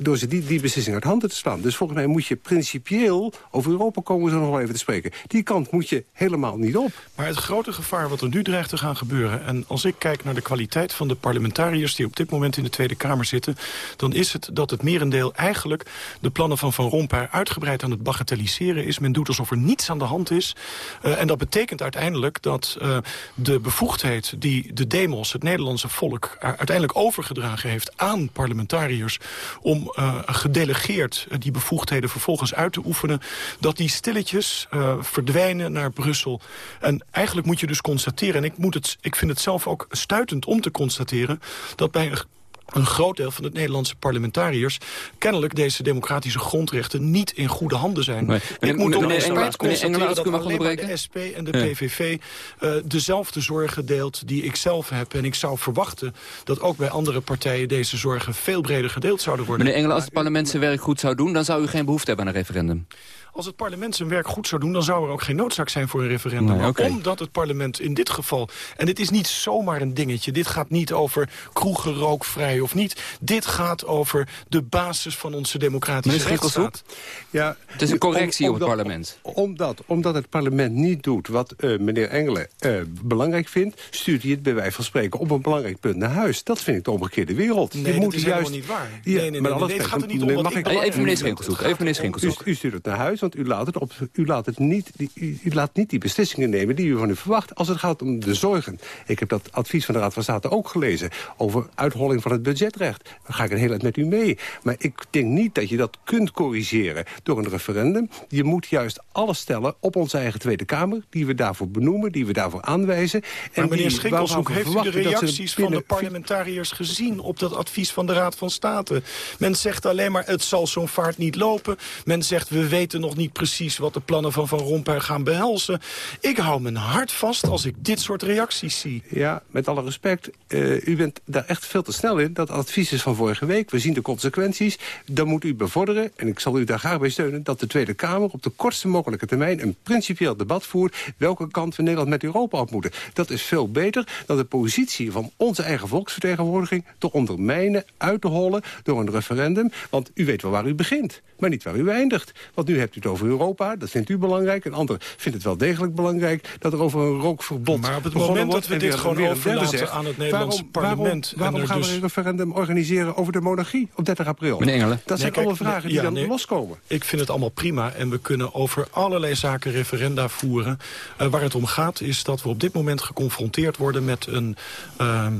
Speaker 9: door ze die, die beslissing uit handen te slaan. Dus volgens mij moet je principieel... over Europa komen we nog wel even te spreken. Die kant moet je helemaal niet op.
Speaker 18: Maar het grote gevaar wat er nu dreigt te gaan gebeuren... en als ik kijk naar de kwaliteit van de parlementariërs... die op dit moment in de Tweede Kamer zitten... dan is het dat het merendeel eigenlijk de plannen van Van Rompuy... uitgebreid aan het bagatelliseren is. Men doet alsof er niets aan de hand is. En dat betekent uiteindelijk dat de bevoegdheid die de demos... het Nederlandse volk uh, uiteindelijk overgedragen heeft aan parlementariërs... om uh, gedelegeerd uh, die bevoegdheden vervolgens uit te oefenen... dat die stilletjes verdwijnen naar Brussel. En eigenlijk moet je dus constateren, en ik, moet het, ik vind het zelf ook stuitend om te constateren... dat bij een een groot deel van het Nederlandse parlementariërs... kennelijk deze democratische grondrechten niet in goede handen zijn.
Speaker 8: Nee.
Speaker 18: Ik moet spijt
Speaker 8: meneer Engelaar,
Speaker 18: constateren dat alleen maar de. SP en de. PVV eh, dezelfde zorgen deelt die ik zelf heb. En ik zou verwachten dat ook bij andere partijen deze zorgen veel breder gedeeld zouden worden.
Speaker 8: Meneer Engelen, als het parlement zijn werk goed zou doen... dan zou u geen behoefte hebben aan een referendum.
Speaker 18: Als het parlement zijn werk goed zou doen... dan zou er ook geen noodzaak zijn voor een referendum.
Speaker 8: Nee.
Speaker 18: Omdat het parlement in dit geval... en dit is niet zomaar een dingetje. Dit gaat niet over kroegen rookvrij of niet. Dit gaat over de basis van onze democratische
Speaker 8: Meneer
Speaker 18: rechtsstaat.
Speaker 9: Ja,
Speaker 8: Het is een correctie op het parlement.
Speaker 9: Omdat, omdat het parlement niet doet wat eh, meneer Engelen eh, belangrijk vindt... stuurt hij het bij wijze van spreken op een belangrijk punt naar huis. Dat vind ik de omgekeerde wereld.
Speaker 18: Nee,
Speaker 9: Je
Speaker 18: dat
Speaker 9: moet
Speaker 18: is
Speaker 9: juist,
Speaker 18: helemaal niet waar.
Speaker 9: Ja,
Speaker 18: Nee, nee, nee,
Speaker 9: maar
Speaker 18: nee,
Speaker 9: alle
Speaker 18: nee, het gaat er niet om
Speaker 9: mag
Speaker 18: ik
Speaker 8: Even meneer. Schinkelshoek,
Speaker 9: u stuurt het naar huis, want u laat, het op, u, laat het niet, die- u, u laat niet die beslissingen nemen die u van u verwacht... als het gaat om de zorgen. Ik heb dat advies van de Raad van State ook gelezen... over uitholling van het budgetrecht. Daar ga ik een heel eind met u mee. Maar ik denk niet dat je dat kunt corrigeren door een referendum. Je moet juist alles stellen op onze eigen Tweede Kamer... die we daarvoor benoemen, die we daarvoor aanwijzen.
Speaker 18: Maar meneer Schinkelshoek,
Speaker 9: waarvan we
Speaker 18: heeft u de reacties van de parlementariërs gezien... op dat advies van de Raad van State? Men zegt alleen maar, het zal zo'n vaart niet lopen. Men zegt, we weten nog niet precies wat de plannen van Van Rompuy gaan behelzen. Ik hou mijn hart vast als ik dit soort reacties zie.
Speaker 9: Ja, met alle respect. eh, u bent daar echt veel te snel in. Dat advies is van vorige week. We zien de consequenties. Dan moet u bevorderen, en ik zal u daar graag bij steunen... dat de Tweede Kamer op de kortste mogelijke termijn... een principieel debat voert welke kant we Nederland met Europa op moeten. Dat is veel beter dan de positie van onze eigen volksvertegenwoordiging... te ondermijnen, uit te hollen door een referendum. Want u weet wel waar u begint, maar niet waar u eindigt. Want nu hebt u het over Europa, dat vindt u belangrijk. Een ander vindt het wel degelijk belangrijk... dat er over een rookverbod
Speaker 18: Maar op het
Speaker 9: begonnen
Speaker 18: moment dat
Speaker 9: wordt
Speaker 18: we dit
Speaker 9: weer-
Speaker 18: gewoon overlaten
Speaker 9: zegt,
Speaker 18: aan het Nederlandse parlement en
Speaker 9: Waarom, waarom gaan
Speaker 18: dus-
Speaker 9: we een referendum organiseren over de monarchie op 30 april?
Speaker 8: Meneer Engelen.
Speaker 9: Dat zijn
Speaker 18: Nee, kijk,
Speaker 9: alle vragen die
Speaker 18: ja,
Speaker 9: dan
Speaker 18: nee,
Speaker 9: loskomen.
Speaker 18: Ik vind het allemaal prima en we kunnen over allerlei zaken referenda voeren. Eh, waar het om gaat is dat we op dit moment geconfronteerd worden met een... ehm,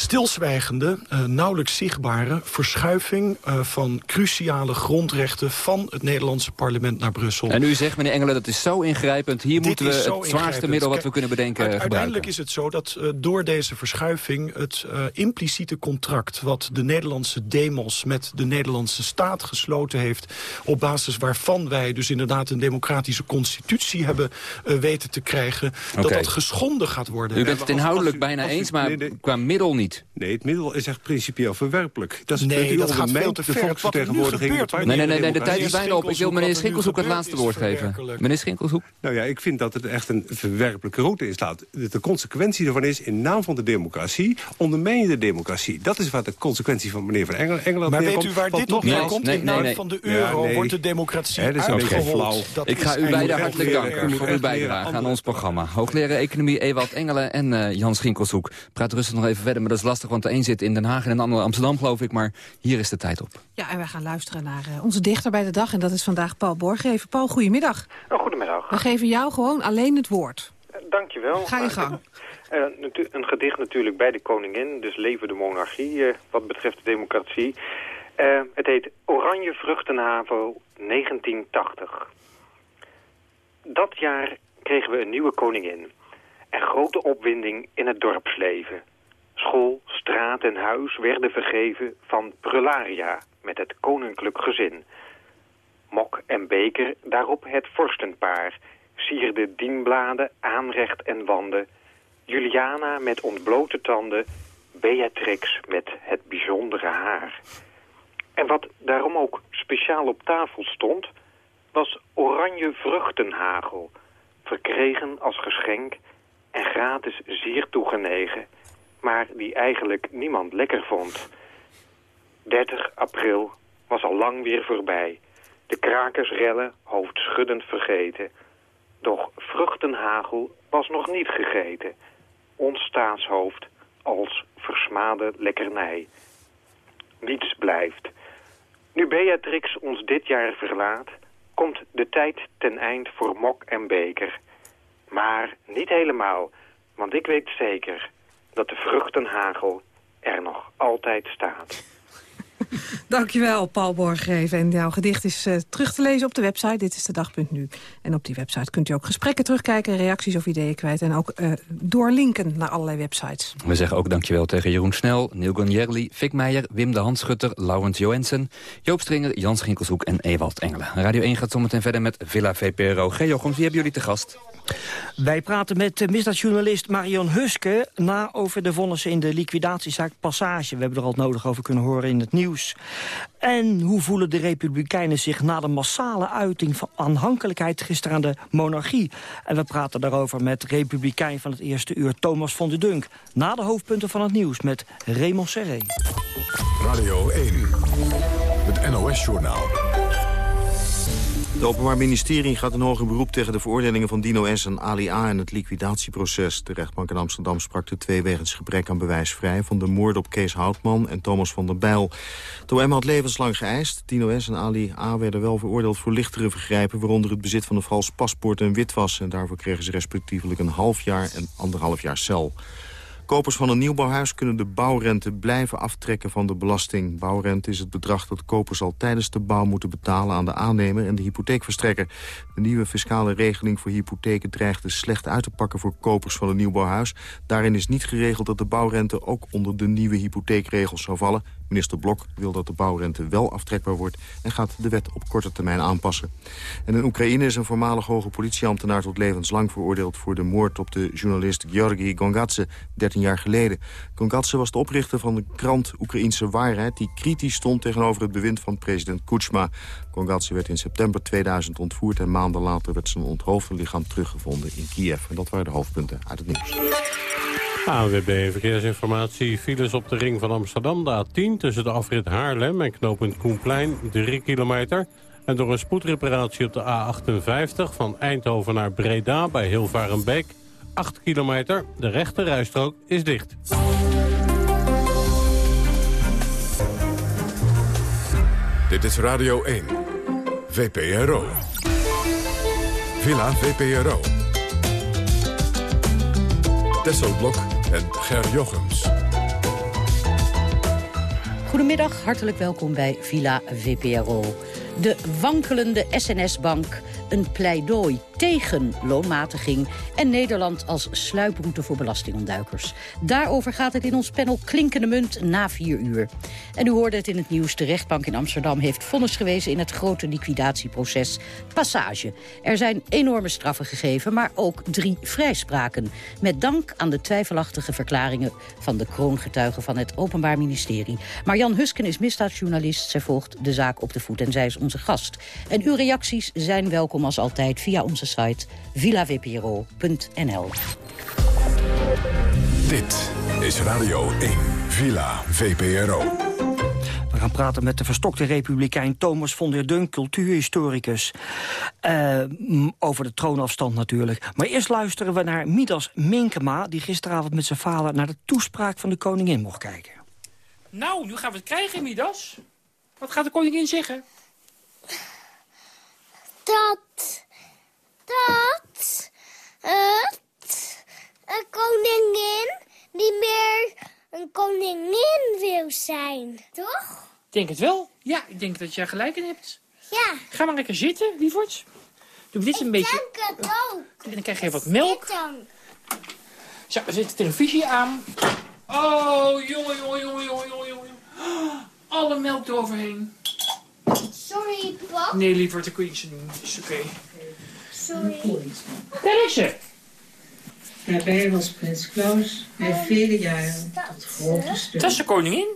Speaker 18: stilzwijgende, eh, nauwelijks zichtbare verschuiving eh, van cruciale grondrechten van het Nederlandse parlement naar Brussel.
Speaker 8: En u zegt, meneer Engelen, dat is zo ingrijpend. Hier
Speaker 18: Dit
Speaker 8: moeten we het zwaarste
Speaker 18: ingrijpend.
Speaker 8: middel wat we kunnen bedenken gebruiken.
Speaker 18: Uiteindelijk is het zo dat eh, door deze verschuiving... het impliciete contract wat de Nederlandse demos... met de Nederlandse staat gesloten heeft... op basis waarvan wij dus inderdaad een democratische constitutie hebben weten te krijgen... dat dat geschonden gaat worden.
Speaker 8: U bent het inhoudelijk bijna eens, maar qua middel niet.
Speaker 9: Nee, het middel is echt principieel verwerpelijk. Dat is
Speaker 18: Nee, dat gaat veel te ver. Wat er nu
Speaker 9: volksvertegenwoordiging.
Speaker 18: gebeurt,
Speaker 8: Nee, nee, nee, nee, de tijd is bijna op. Ik wil meneer Schinkelshoek het laatste woord geven. Meneer Schinkelshoek.
Speaker 9: Nou ja, ik vind dat het echt een verwerpelijke route inslaat. De, de consequentie daarvan is, in naam van de democratie... ondermijn je de democratie. Dat is wat de consequentie van meneer Van Engelen, Engeland
Speaker 18: Maar weet u waar dit op
Speaker 9: nogmaals-
Speaker 18: neerkomt?
Speaker 8: Nee,
Speaker 18: In
Speaker 8: nee,
Speaker 18: naam
Speaker 8: nee.
Speaker 18: van de
Speaker 9: Ja,
Speaker 18: euro
Speaker 9: nee.
Speaker 18: wordt de democratie
Speaker 9: is
Speaker 18: uitgehold.
Speaker 8: Ik ga
Speaker 18: is
Speaker 8: u beiden hartelijk danken voor uw bijdrage aan ons programma. Hoogleraar Economie Ewald Engelen en eh, Jan Schinkelshoek. Praat rustig nog even verder, maar dat is lastig, want de een zit in Den Haag en de ander in Amsterdam, geloof ik. Maar hier is de tijd op.
Speaker 10: Ja, en wij gaan luisteren naar eh, onze dichter bij de dag. En dat is vandaag Paul Borgeven. Paul, goedemiddag.
Speaker 19: Oh, goedemiddag.
Speaker 10: We geven jou gewoon alleen het woord.
Speaker 19: Eh, Dankjewel.
Speaker 10: Ga je gang. *laughs*
Speaker 19: Eh, een gedicht natuurlijk bij de koningin, dus leven de monarchie wat betreft de democratie. Het heet Oranje Vruchtenhavo 1980. Dat jaar kregen we een nieuwe koningin. En grote opwinding in het dorpsleven. School, straat en huis werden vergeven van prularia met het koninklijk gezin. Mok en beker, daarop het vorstenpaar. Sierde dienbladen, aanrecht en wanden. Juliana met ontblote tanden. Beatrix met het bijzondere haar. En wat daarom ook speciaal op tafel stond... was oranje vruchtenhagel. Verkregen als geschenk en gratis zeer toegenegen... maar die eigenlijk niemand lekker vond. 30 april was al lang weer voorbij. De krakersrellen hoofdschuddend vergeten. Doch vruchtenhagel was nog niet gegeten. Ons staatshoofd als versmade lekkernij. Niets blijft. Nu Beatrix ons dit jaar verlaat, komt de tijd ten eind voor mok en beker. Maar niet helemaal, want ik weet zeker, dat de vruchtenhagel er nog altijd staat. *laughs*
Speaker 10: Dankjewel, Paul Borgreven. En jouw gedicht is eh, terug te lezen op de website. Dit is de dag.nu. En op die website kunt u ook gesprekken terugkijken, reacties of ideeën kwijt. En ook eh, doorlinken naar allerlei websites.
Speaker 8: We zeggen ook dankjewel tegen Jeroen Snel, Neil Gonjerli, Fik Meijer, Wim de Handschutter, Laurent Joensen, Joop Stringer, Jans Ginkelshoek en Ewald Engelen. Radio 1 gaat zometeen verder met Villa VPRO. G. Jochems, wie hebben jullie te gast?
Speaker 20: Wij praten met misdaadjournalist Marion Huske... na over de vonnissen in de liquidatiezaak Passage. We hebben er al nodig over kunnen horen in het nieuws. En hoe voelen de Republikeinen zich na de massale uiting van aanhankelijkheid... gisteren aan de monarchie? En we praten daarover met Republikein van het eerste uur Thomas van der Dunk. Na de hoofdpunten van het nieuws met Raymond Serré.
Speaker 1: Radio 1, het NOS-journaal.
Speaker 2: Het Openbaar Ministerie gaat een hoger beroep tegen de veroordelingen van Dino S. en Ali A. in het liquidatieproces. De rechtbank in Amsterdam sprak de twee wegens gebrek aan bewijs vrij... van de moord op Kees Houtman en Thomas van der Bijl. De OM had levenslang geëist. Dino S. en Ali A. werden wel veroordeeld voor lichtere vergrijpen... waaronder het bezit van een vals paspoort en witwas. En daarvoor kregen ze respectievelijk een half jaar en anderhalf jaar cel. Kopers van een nieuwbouwhuis kunnen de bouwrente blijven aftrekken van de belasting. Bouwrente is het bedrag dat kopers al tijdens de bouw moeten betalen aan de aannemer en de hypotheekverstrekker. De nieuwe fiscale regeling voor hypotheken dreigde slecht uit te pakken voor kopers van een nieuwbouwhuis. Daarin is niet geregeld dat de bouwrente ook onder de nieuwe hypotheekregels zou vallen. Minister Blok wil dat de bouwrente wel aftrekbaar wordt... en gaat de wet op korte termijn aanpassen. En in Oekraïne is een voormalig hoge politieambtenaar... tot levenslang veroordeeld voor de moord op de journalist Georgi Gongadze... 13 jaar geleden. Gongadze was de oprichter van de krant Oekraïnse Waarheid... die kritisch stond tegenover het bewind van president Kuchma. Gongadze werd in september 2000 ontvoerd... en maanden later werd zijn onthoofde lichaam teruggevonden in Kiev. En dat waren de hoofdpunten uit het nieuws.
Speaker 5: ANWB Verkeersinformatie. Files op de ring van Amsterdam, de A10... tussen de afrit Haarlem en knooppunt Koenplein, 3 kilometer. En door een spoedreparatie op de A58 van Eindhoven naar Breda... bij Hilvarenbeek, 8 kilometer. De rechte rijstrook is dicht.
Speaker 1: Dit is Radio 1, VPRO. Villa VPRO. Tesselblok en Ger Jochems.
Speaker 21: Goedemiddag, hartelijk welkom bij Villa VPRO. De wankelende SNS-bank, een pleidooi tegen loonmatiging... en Nederland als sluiproute voor belastingontduikers. Daarover gaat het in ons panel Klinkende Munt na vier uur. En u hoorde het in het nieuws, de rechtbank in Amsterdam... heeft vonnis gewezen in het grote liquidatieproces Passage. Er zijn enorme straffen gegeven, maar ook drie vrijspraken. Met dank aan de twijfelachtige verklaringen... van de kroongetuigen van het Openbaar Ministerie. Marjan Husken is misdaadjournalist. Zij volgt de zaak op de voet en zij is onze gast. En uw reacties zijn welkom als altijd via onze site villavpro.nl.
Speaker 1: Dit is Radio 1, Villa VPRO.
Speaker 20: We gaan praten met de verstokte republikein Thomas von der Dunk, cultuurhistoricus. Eh, over de troonafstand natuurlijk. Maar eerst luisteren we naar Midas Minkema... die gisteravond met zijn vader naar de toespraak van de koningin mocht kijken.
Speaker 22: Nou, nu gaan we het krijgen, Midas. Wat gaat de koningin zeggen?
Speaker 23: Dat, dat het een koningin niet meer een koningin wil zijn, toch?
Speaker 22: Ik denk het wel. Ja, ik denk dat je er gelijk in hebt.
Speaker 23: Ja.
Speaker 22: Ga maar lekker zitten, lieverd. Doe dit een beetje...
Speaker 23: Denk het ook.
Speaker 22: En dan krijg je wat melk. Zo, dan zet de televisie aan. Oh, jongen, jongen, jongen, jongen, jongen, jongen. *gasps* Alle melk eroverheen.
Speaker 23: Sorry, pap.
Speaker 22: Nee, lieverd, dat kun je niet zo doen. Is oké.
Speaker 23: Sorry.
Speaker 22: Daar is ze.
Speaker 24: Daarbij was prins Klaus mij vele jaren tot grote steun.
Speaker 22: Dat is de koningin.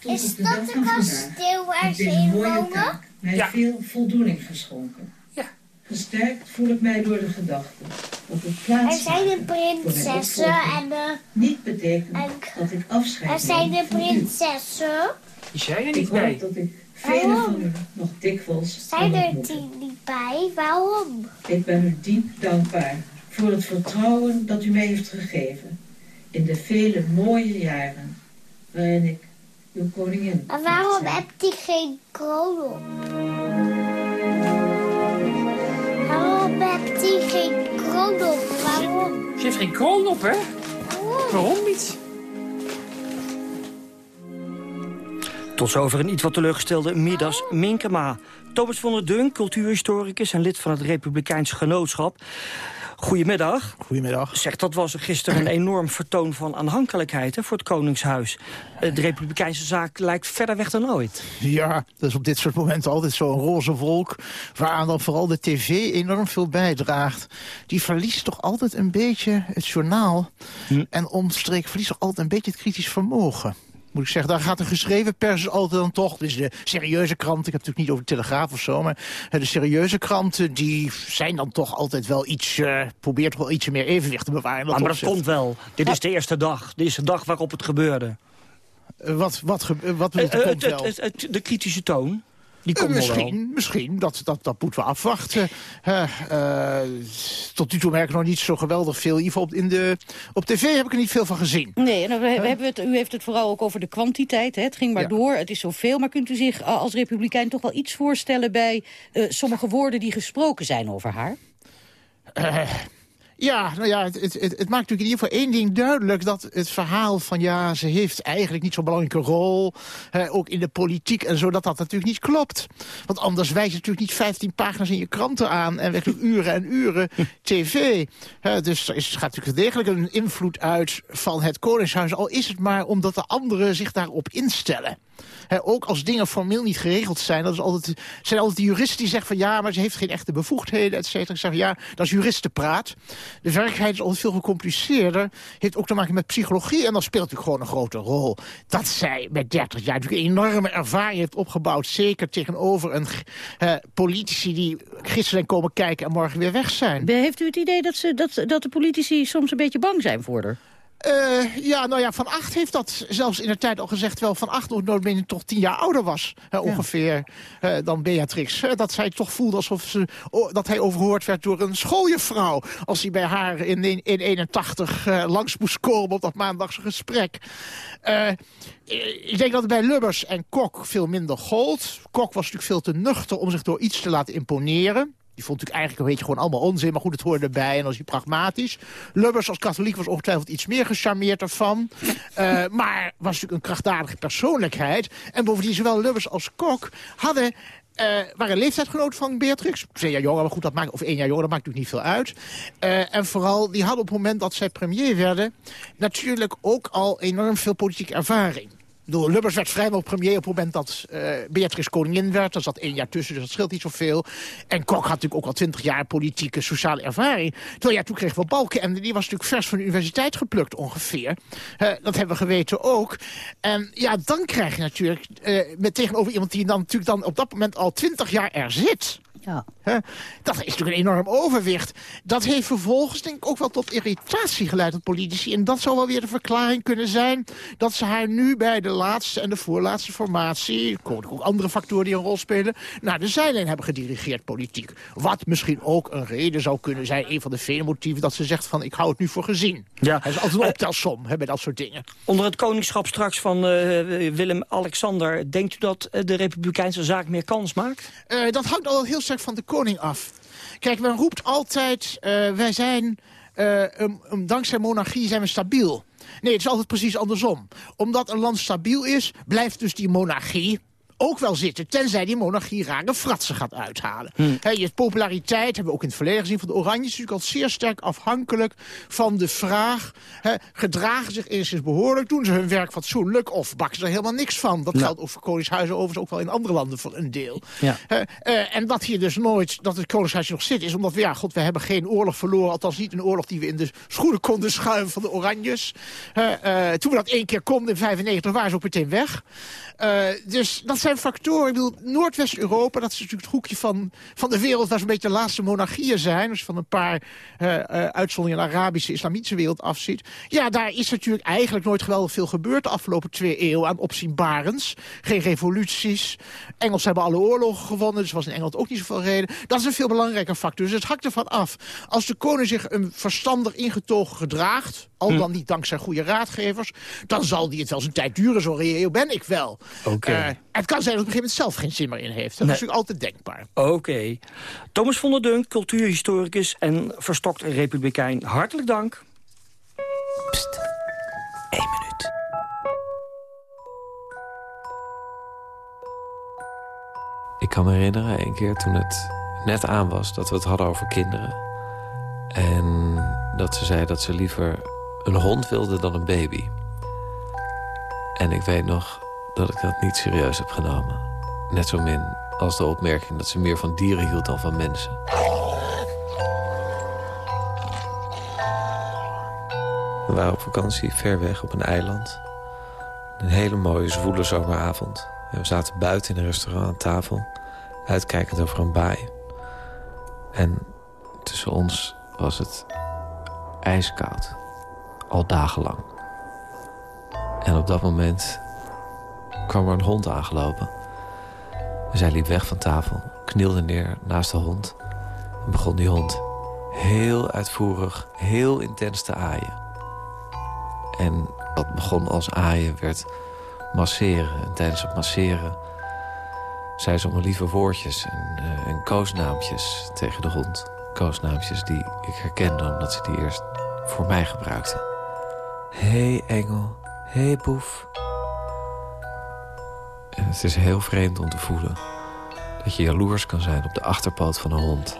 Speaker 23: Is
Speaker 24: op de
Speaker 23: dat de kasteel waar
Speaker 24: heeft
Speaker 23: ze in wonen?
Speaker 24: taak mij
Speaker 22: Ja.
Speaker 24: veel voldoening geschonken.
Speaker 22: Ja.
Speaker 24: Gesterkt voel ik mij door de gedachte dat het
Speaker 23: Er
Speaker 24: plaats
Speaker 23: zijn de prinsessen en de...
Speaker 24: niet betekent
Speaker 23: en-
Speaker 24: dat ik afscheid
Speaker 23: Er zijn de prinsessen.
Speaker 22: Die zijn er
Speaker 24: Ik
Speaker 22: niet
Speaker 24: hoop
Speaker 22: bij.
Speaker 24: dat ik vele
Speaker 23: Waarom?
Speaker 24: van u nog dikwijls
Speaker 23: Zijn er die niet bij? Waarom?
Speaker 24: Ik ben u diep dankbaar voor het vertrouwen dat u mij heeft gegeven in de vele mooie jaren waarin ik uw koningin
Speaker 23: Maar
Speaker 24: mocht
Speaker 23: waarom hebt hij geen kroon op? Waarom hebt hij geen kroon op? Waarom?
Speaker 22: Ze heeft geen kroon op, hè? Waarom niet?
Speaker 20: Tot zover een iets wat teleurgestelde Midas Minkema. Thomas van der Dunk, cultuurhistoricus en lid van het Republikeins Genootschap. Goedemiddag.
Speaker 25: Goedemiddag.
Speaker 20: Zeg, dat was gisteren een enorm vertoon van aanhankelijkheid hè, voor het Koningshuis. De Republikeinse zaak lijkt verder weg dan ooit.
Speaker 25: Ja, dat is op dit soort momenten altijd zo'n roze wolk... waaraan dan vooral de tv enorm veel bijdraagt. Die verliest toch altijd een beetje het journaal... en omstreken verliest toch altijd een beetje het kritisch vermogen. Moet ik zeggen, daar gaat de geschreven pers altijd dan toch. Dus de serieuze kranten, ik heb het natuurlijk niet over de Telegraaf of zo... maar eh, de serieuze kranten, die zijn dan toch altijd wel iets... eh probeert wel iets meer evenwicht te bewaren.
Speaker 20: Ah, maar dat komt wel. Dit is de eerste dag. Dit is de dag waarop het gebeurde.
Speaker 25: Eh, wat, wat, wat
Speaker 20: het- het- het- de kritische toon, die
Speaker 25: Eh,
Speaker 20: komt wel.
Speaker 25: misschien, misschien. Dat, dat, dat moeten we afwachten. Eh, eh, tot nu toe merk ik nog niet zo geweldig veel. In ieder geval op, in de, op tv heb ik er niet veel van gezien.
Speaker 21: Nee, en dan we- we hebben het, u heeft het vooral ook over de kwantiteit. Hè. Het ging maar
Speaker 25: Ja.
Speaker 21: door, het is zoveel. Maar kunt u zich als republikein toch wel iets voorstellen... bij eh, sommige woorden die gesproken zijn over haar?
Speaker 25: Ja, nou ja, het, het, het, maakt natuurlijk in ieder geval één ding duidelijk... dat het verhaal van ja, ze heeft eigenlijk niet zo'n belangrijke rol... eh, ook in de politiek en zo, dat dat natuurlijk niet klopt. Want anders wijs je natuurlijk niet 15 pagina's in je kranten aan... en werkelijk uren en uren *laughs* tv. Eh, dus er is, gaat natuurlijk degelijk een invloed uit van het Koningshuis... al is het maar omdat de anderen zich daarop instellen. Ook als dingen formeel niet geregeld zijn. Dat is altijd, zijn altijd de juristen die zeggen van ja, maar ze heeft geen echte bevoegdheden, et cetera. Ik zeg ja, dat is juristenpraat. De werkelijkheid is altijd veel gecompliceerder. Heeft ook te maken met psychologie en dan speelt natuurlijk gewoon een grote rol. Dat zij met 30 jaar natuurlijk een enorme ervaring heeft opgebouwd. Zeker tegenover een politici die gisteren komen kijken en morgen weer weg zijn.
Speaker 21: Heeft u het idee dat, ze, dat, dat de politici soms een beetje bang zijn voor haar?
Speaker 25: Eh, ja, nou ja, Van Acht heeft dat zelfs in de tijd al gezegd... wel Van Acht nooit toch tien jaar ouder was, hè, ongeveer, eh, dan Beatrix. Eh, dat zij toch voelde alsof ze, oh, dat hij overhoord werd door een schooljuffrouw... als hij bij haar in, in, in 81 eh, langs moest komen op dat maandagse gesprek. Ik denk dat het bij Lubbers en Kok veel minder gold. Kok was natuurlijk veel te nuchter om zich door iets te laten imponeren. Die vond natuurlijk eigenlijk een beetje gewoon allemaal onzin. Maar goed, het hoorde erbij en was hij pragmatisch. Lubbers als katholiek was ongetwijfeld iets meer gecharmeerd ervan. Eh, maar was natuurlijk een krachtdadige persoonlijkheid. En bovendien, zowel Lubbers als Kok hadden... eh waren leeftijdsgenoot van Beatrix. Twee jaar jonger, maar goed, dat maakt, of één jaar jonger, dat maakt natuurlijk niet veel uit. Eh, en vooral, die hadden op het moment dat zij premier werden... natuurlijk ook al enorm veel politieke ervaring. Bedoel, Lubbers werd vrijwel premier op het moment dat eh Beatrix koningin werd. Daar zat één jaar tussen, dus dat scheelt niet zoveel. En Kok had natuurlijk ook al twintig jaar politieke, sociale ervaring. Terwijl ja, toen kregen we Balken en die was natuurlijk vers van de universiteit geplukt ongeveer. Eh, dat hebben we geweten ook. En ja, dan krijg je natuurlijk eh, met tegenover iemand die dan natuurlijk dan op dat moment al twintig jaar er zit.
Speaker 21: Ja.
Speaker 25: Dat is natuurlijk een enorm overwicht. Dat heeft vervolgens denk ik ook wel tot irritatie geleid aan politici. En dat zou wel weer de verklaring kunnen zijn... dat ze haar nu bij de laatste en de voorlaatste formatie... er komen ook andere factoren die een rol spelen... naar de zijlijn hebben gedirigeerd politiek. Wat misschien ook een reden zou kunnen zijn... een van de vele motieven dat ze zegt van... ik hou het nu voor gezien.
Speaker 20: Ja.
Speaker 25: Dat is altijd een optelsom hè, bij dat soort dingen.
Speaker 20: Onder het koningschap straks van eh, Willem-Alexander... denkt u dat eh, de Republikeinse zaak meer kans maakt?
Speaker 25: Eh, dat hangt al heel sterk van de koning af. Kijk, men roept altijd, eh, wij zijn, eh, um, um, dankzij monarchie zijn we stabiel. Nee, het is altijd precies andersom. Omdat een land stabiel is, blijft dus die monarchie ook wel zitten, tenzij die monarchie rare fratsen gaat uithalen. Hè, je populariteit, hebben we ook in het verleden gezien van de Oranjes, is natuurlijk al zeer sterk afhankelijk van de vraag, hè, gedragen zich enigszins behoorlijk, doen ze hun werk fatsoenlijk of bakken ze er helemaal niks van. Dat geldt ook voor koningshuizen overigens ook wel in andere landen voor een deel.
Speaker 20: Ja.
Speaker 25: Eh, en dat hier dus nooit, dat het koningshuis nog zit, is omdat we, ja, god, we hebben geen oorlog verloren. Althans niet een oorlog die we in de schoenen konden schuiven van de Oranjes. Eh, toen we dat één keer konden in 95, waren ze ook meteen weg. Eh, dus dat zijn factoren. Ik bedoel, Noordwest-Europa, dat is natuurlijk het hoekje van, van de wereld... waar zo'n beetje de laatste monarchieën zijn. Dus van een paar eh uitzonderingen in de Arabische, islamitische wereld afziet. Ja, daar is natuurlijk eigenlijk nooit geweldig veel gebeurd... de afgelopen twee eeuwen aan opzienbarends. Geen revoluties. Engelsen hebben alle oorlogen gewonnen, dus was in Engeland ook niet zoveel reden. Dat is een veel belangrijker factor. Dus het hangt ervan af. Als de koning zich een verstandig ingetogen gedraagt... al dan niet dankzij goede raadgevers... dan zal die het wel zijn tijd duren. Zo reëel ben ik wel.
Speaker 20: Oké.
Speaker 25: Eh, het kan zijn dat op een gegeven moment zelf geen zin meer in heeft. Dat
Speaker 20: Nee.
Speaker 25: is natuurlijk altijd denkbaar.
Speaker 20: Oké. Thomas van der Dunk, cultuurhistoricus en verstokt republikein. Hartelijk dank.
Speaker 26: Pst, één minuut.
Speaker 27: Ik kan me herinneren, een keer toen het net aan was... dat we het hadden over kinderen. En dat ze zei dat ze liever een hond wilde dan een baby. En ik weet nog dat ik dat niet serieus heb genomen. Net zo min als de opmerking dat ze meer van dieren hield dan van mensen. We waren op vakantie ver weg op een eiland. Een hele mooie zwoele zomeravond. En we zaten buiten in een restaurant aan tafel... uitkijkend over een baai. En tussen ons was het ijskoud. Al dagenlang. En op dat moment kwam er een hond aangelopen. En zij liep weg van tafel, knielde neer naast de hond... en begon die hond heel uitvoerig, heel intens te aaien. En wat begon als aaien werd masseren. En tijdens het masseren zei ze allemaal lieve woordjes en, eh, en koosnaampjes tegen de hond. Koosnaampjes die ik herkende omdat ze die eerst voor mij gebruikte. Hé hey, engel, hé hey, boef. En het is heel vreemd om te voelen dat je jaloers kan zijn op de achterpoot van een hond.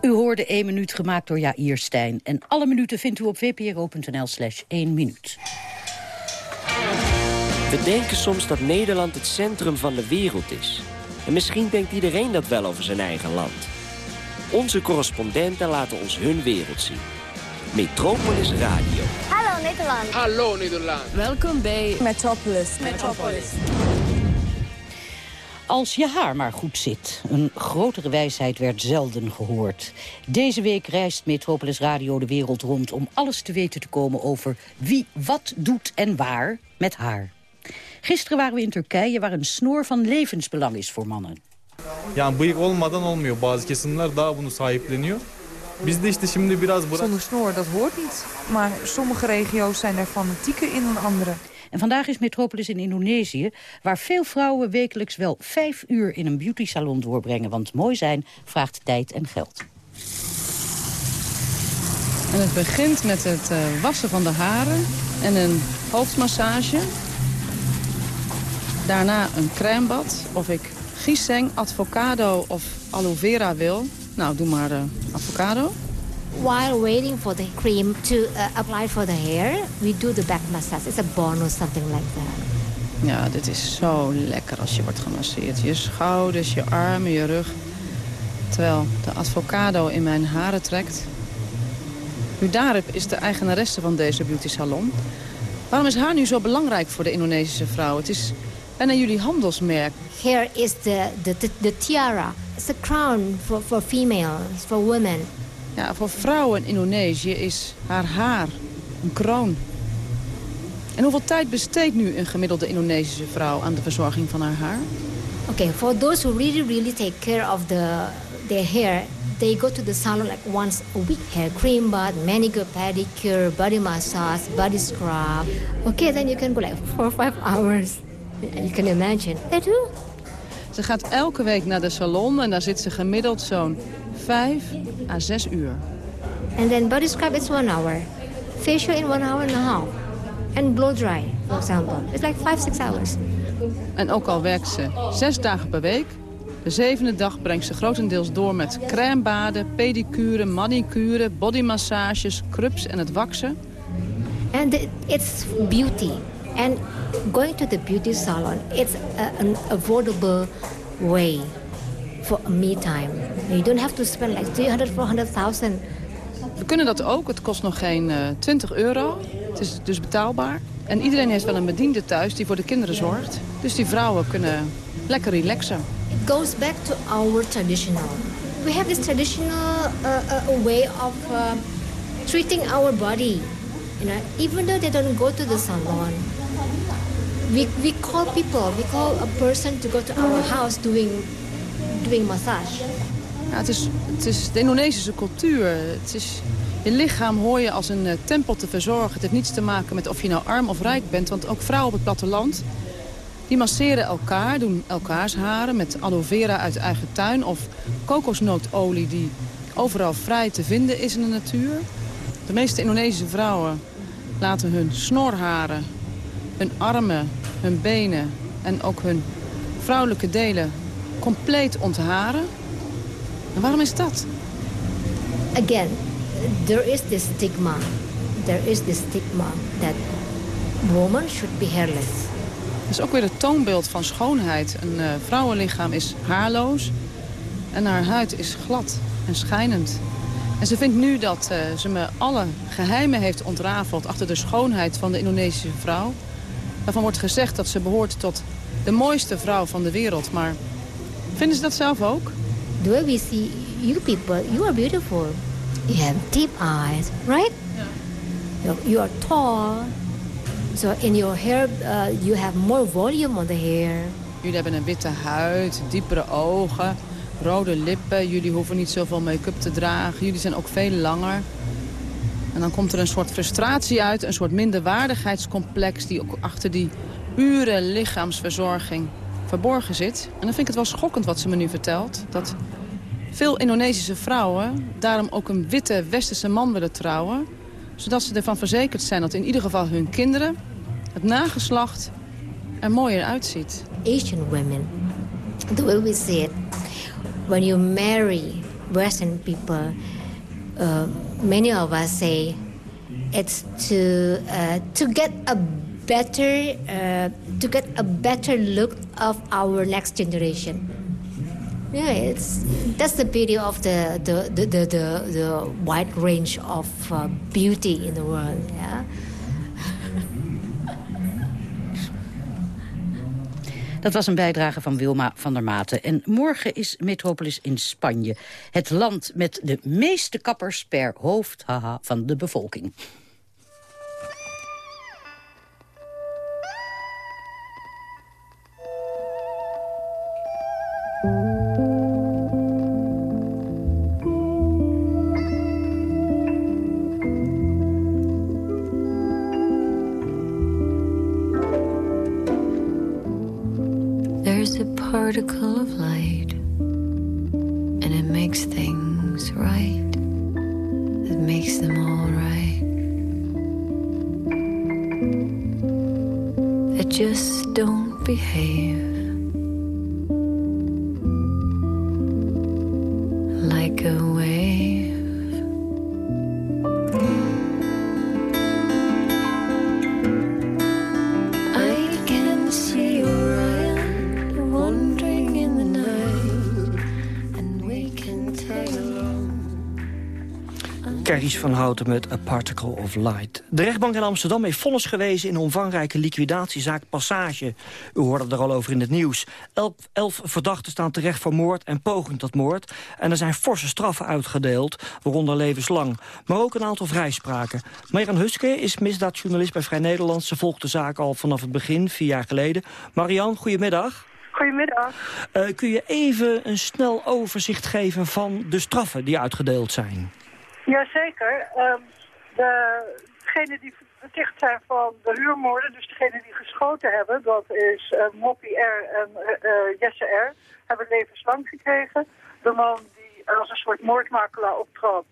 Speaker 21: U hoorde 1 minuut gemaakt door Jair Stijn. En alle minuten vindt u op vpro.nl slash 1 minuut.
Speaker 28: We denken soms dat Nederland het centrum van de wereld is. En misschien denkt iedereen dat wel over zijn eigen land. Onze correspondenten laten ons hun wereld zien. Metropolis Radio.
Speaker 23: Hallo Nederland.
Speaker 28: Hallo Nederland.
Speaker 23: Welkom bij Metropolis. Metropolis.
Speaker 21: Als je haar maar goed zit. Een grotere wijsheid werd zelden gehoord. Deze week reist Metropolis Radio de wereld rond... om alles te weten te komen over wie wat doet en waar met haar. Gisteren waren we in Turkije waar een snoer van levensbelang is voor mannen.
Speaker 29: Yani bıyık olmadan olmuyor. Bazı kesimler daha bunu sahipleniyor. Biz de işte şimdi biraz bırak...
Speaker 30: Zonder snor, dat hoort niet. Maar sommige regio's zijn er fanatieker in dan andere.
Speaker 21: En vandaag is Metropolis in Indonesië... waar veel vrouwen wekelijks wel vijf uur in een beautysalon doorbrengen. Want mooi zijn vraagt tijd en geld.
Speaker 31: En het begint met het eh, wassen van de haren en een hoofdmassage. Daarna een crèmebad. Of ik ginseng, avocado of aloe vera wil. Nou, doe maar eh, avocado.
Speaker 23: While waiting for the cream to uh, apply for the hair, we do the back massage. It's a bonus, something like that.
Speaker 31: Ja, dit is zo lekker als je wordt gemasseerd. Je schouders, je armen, je rug. Terwijl de avocado in mijn haren trekt. Udarip is de eigenaresse van deze beauty salon. Waarom is haar nu zo belangrijk voor de Indonesische vrouw? Het is bijna jullie handelsmerk.
Speaker 23: Hair is the, the, the, the tiara. It's a crown for, for females, for women.
Speaker 31: Ja, voor vrouwen in Indonesië is haar haar een kroon. En hoeveel tijd besteedt nu een gemiddelde Indonesische vrouw aan de verzorging van haar haar?
Speaker 23: Okay, for those who really, really take care of the, their hair, they go to the salon like once a week. Hair cream bath, manicure, pedicure, body massage, body scrub. Okay, then you can go like four or five *laughs* hours. You can imagine. They do.
Speaker 31: Ze gaat elke week naar de salon en daar zit ze gemiddeld zo'n 5 à 6 uur.
Speaker 23: And then body scrub is one hour. Facial in one hour and a half. And blow dry, for example. It's like five, six hours.
Speaker 31: En ook al werkt ze zes dagen per week... de zevende dag brengt ze grotendeels door met crèmebaden, pedicure, manicure, bodymassages, scrubs en het waksen.
Speaker 23: And it- it's beauty. And going to the beauty salon, it's a, an affordable way for me time. You don't have to spend like 300, 400,000.
Speaker 31: We kunnen dat ook. Het kost nog geen eh, 20 euro. Het is dus betaalbaar. En iedereen heeft wel een bediende thuis die voor de kinderen zorgt. Dus die vrouwen kunnen lekker relaxen.
Speaker 23: It goes back to our traditional. We have this traditional uh, uh, way of uh, treating our body. You know, even though they don't go to the salon, we, we call people, we call a person to go to our house doing, doing massage.
Speaker 31: Ja, het, is, het is de Indonesische cultuur. Het is, je lichaam hoor je als een eh, tempel te verzorgen. Het heeft niets te maken met of je nou arm of rijk bent. Want ook vrouwen op het platteland, die masseren elkaar, doen elkaars haren... met aloe vera uit eigen tuin of kokosnootolie die overal vrij te vinden is in de natuur. De meeste Indonesische vrouwen laten hun snorharen, hun armen, hun benen en ook hun vrouwelijke delen compleet ontharen. En waarom is dat?
Speaker 23: Again, there is this stigma. There is this stigma that woman should be hairless.
Speaker 31: Dat is ook weer het toonbeeld van schoonheid. Een uh, vrouwenlichaam is haarloos en haar huid is glad en schijnend. En ze vindt nu dat uh, ze me alle geheimen heeft ontrafeld... achter de schoonheid van de Indonesische vrouw. Daarvan wordt gezegd dat ze behoort tot de mooiste vrouw van de wereld. Maar vinden ze dat zelf ook?
Speaker 23: The way we see you people, you are beautiful. You have deep eyes, right? Yeah. You are tall. So in your hair, uh, you have more volume on the hair.
Speaker 31: Jullie hebben een witte huid, diepere ogen, rode lippen. Jullie hoeven niet zoveel make-up te dragen. Jullie zijn ook veel langer. En dan komt er een soort frustratie uit, een soort minderwaardigheidscomplex... die ook achter die uren lichaamsverzorging verborgen zit. En dan vind ik het wel schokkend wat ze me nu vertelt. Dat veel Indonesische vrouwen daarom ook een witte westerse man willen trouwen. Zodat ze ervan verzekerd zijn dat in ieder geval hun kinderen, het nageslacht, er mooier uitziet.
Speaker 23: Asian women, the way we see it, when you marry Western people, uh, many of us say it's to uh, to get a better uh, to get a better look of our next generation. Yeah, it's that's the beauty of the the the the, the, the wide range of uh, beauty in the world. Yeah.
Speaker 21: Dat was een bijdrage van Wilma van der Maten. En morgen is Metropolis in Spanje. Het land met de meeste kappers per hoofd haha, van de bevolking.
Speaker 20: Van Houten met A Particle of Light. De rechtbank in Amsterdam heeft vonnis gewezen in een omvangrijke liquidatiezaak Passage. U hoorde er al over in het nieuws. Elf, elf verdachten staan terecht voor moord en poging tot moord. En er zijn forse straffen uitgedeeld, waaronder levenslang. Maar ook een aantal vrijspraken. Marian Huske is misdaadjournalist bij Vrij Nederland. Ze volgt de zaak al vanaf het begin, vier jaar geleden. Marian, goedemiddag.
Speaker 32: Goedemiddag.
Speaker 20: Uh, kun je even een snel overzicht geven van de straffen die uitgedeeld zijn?
Speaker 32: Jazeker. Um, de, degenen die verticht zijn van de huurmoorden, dus degenen die geschoten hebben, dat is uh, R en uh, Jesse R, hebben levenslang gekregen. De man die als een soort moordmakelaar optrad,